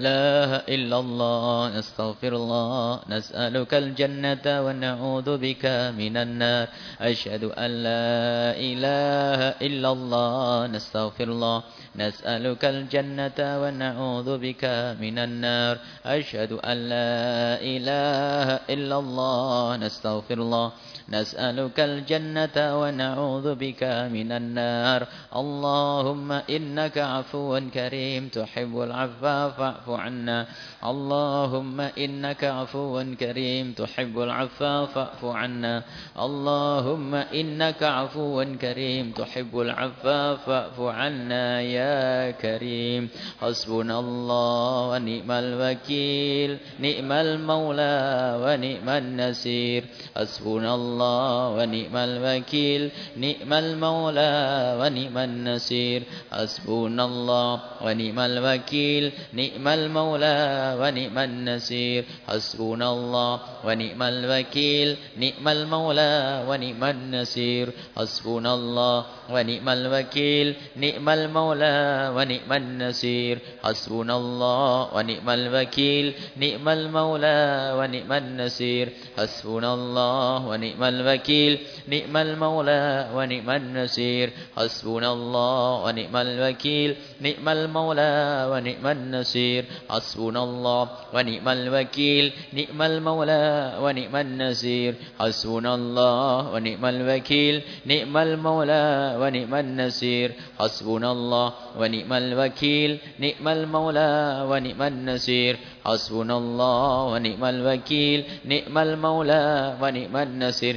A: إله إلا الله نستغفر الله نسألك الجنة ونعوذ بك من النار. أشهد أن لا إله إلا الله نستغفر الله نسألك الجنة ونعوذ بك من النار. أشهد أن لا إله إلا الله نستغفر الله نسألك الجنة ونعوذ بك من النار. اللهم إنك عفو كريم تحب العفو فاعف عنا. اللهم إنك عفو كريم. تحب العفو فاعف عنا. اللهم إنك عفو كريم. تحب العفو فاعف عنا يا كريم. حسبنا الله ونعم الوكيل. نعم المولى ونعم النصير. حسبنا الله ونعم الوكيل. نعم المولى ونعم النصير. حسبنا الله ونعم الوكيل. نعم المولى ونعم النصير. حسبنا الله ونعم الوكيل. نعم المولى ونعم النصير. حسبنا الله ونعم الوكيل. نعم المولى ونعم النصير. حسبنا الله ونعم الوكيل. نعم المولى ونعم النصير. حسبنا الله ونعم الوكيل. نعم المولى ونعم النصير. حسبنا الله ونعم الوكيل. نعم المولى ونعم النصير. حسبنا الله ونعم الوكيل. نعم المولى ونعم النصير. حسبنا الله ونعم الوكيل. نعم المولى ونعم النصير. حسبنا الله ونعم الوكيل. نعم المولى ونعم النصير. حسبنا الله ونعم الوكيل. نعم المولى ونعم النصير.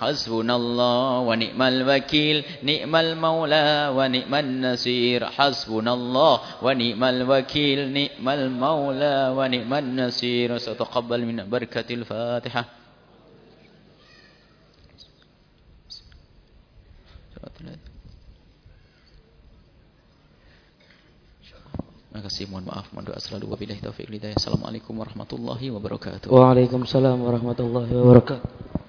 A: حسبنا الله ونعم الوكيل نعم المولى ونعم النصير حسبنا الله ونعم الوكيل نعم المولى ونعم النصير ستقبل من بركة الفاتحة Terima kasih, mohon maaf, mohon doa selalu wabillahi taufiq hidayah. Assalamualaikum warahmatullahi wabarakatuh.
B: Waalaikumsalam warahmatullahi wabarakatuh.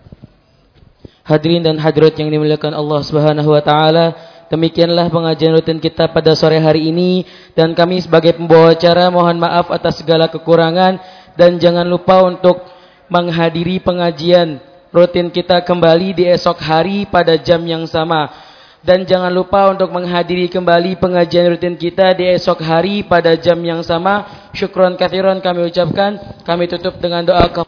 B: Hadirin dan hadirat yang dimuliakan Allah Subhanahu wa taala, demikianlah pengajian rutin kita pada sore hari ini dan kami sebagai pembawa acara mohon maaf atas segala kekurangan dan jangan lupa untuk menghadiri pengajian rutin kita kembali di esok hari pada jam yang sama. Dan jangan lupa untuk menghadiri kembali pengajian rutin kita di esok hari pada jam yang sama. Syukron kathiron kami ucapkan. Kami tutup dengan doa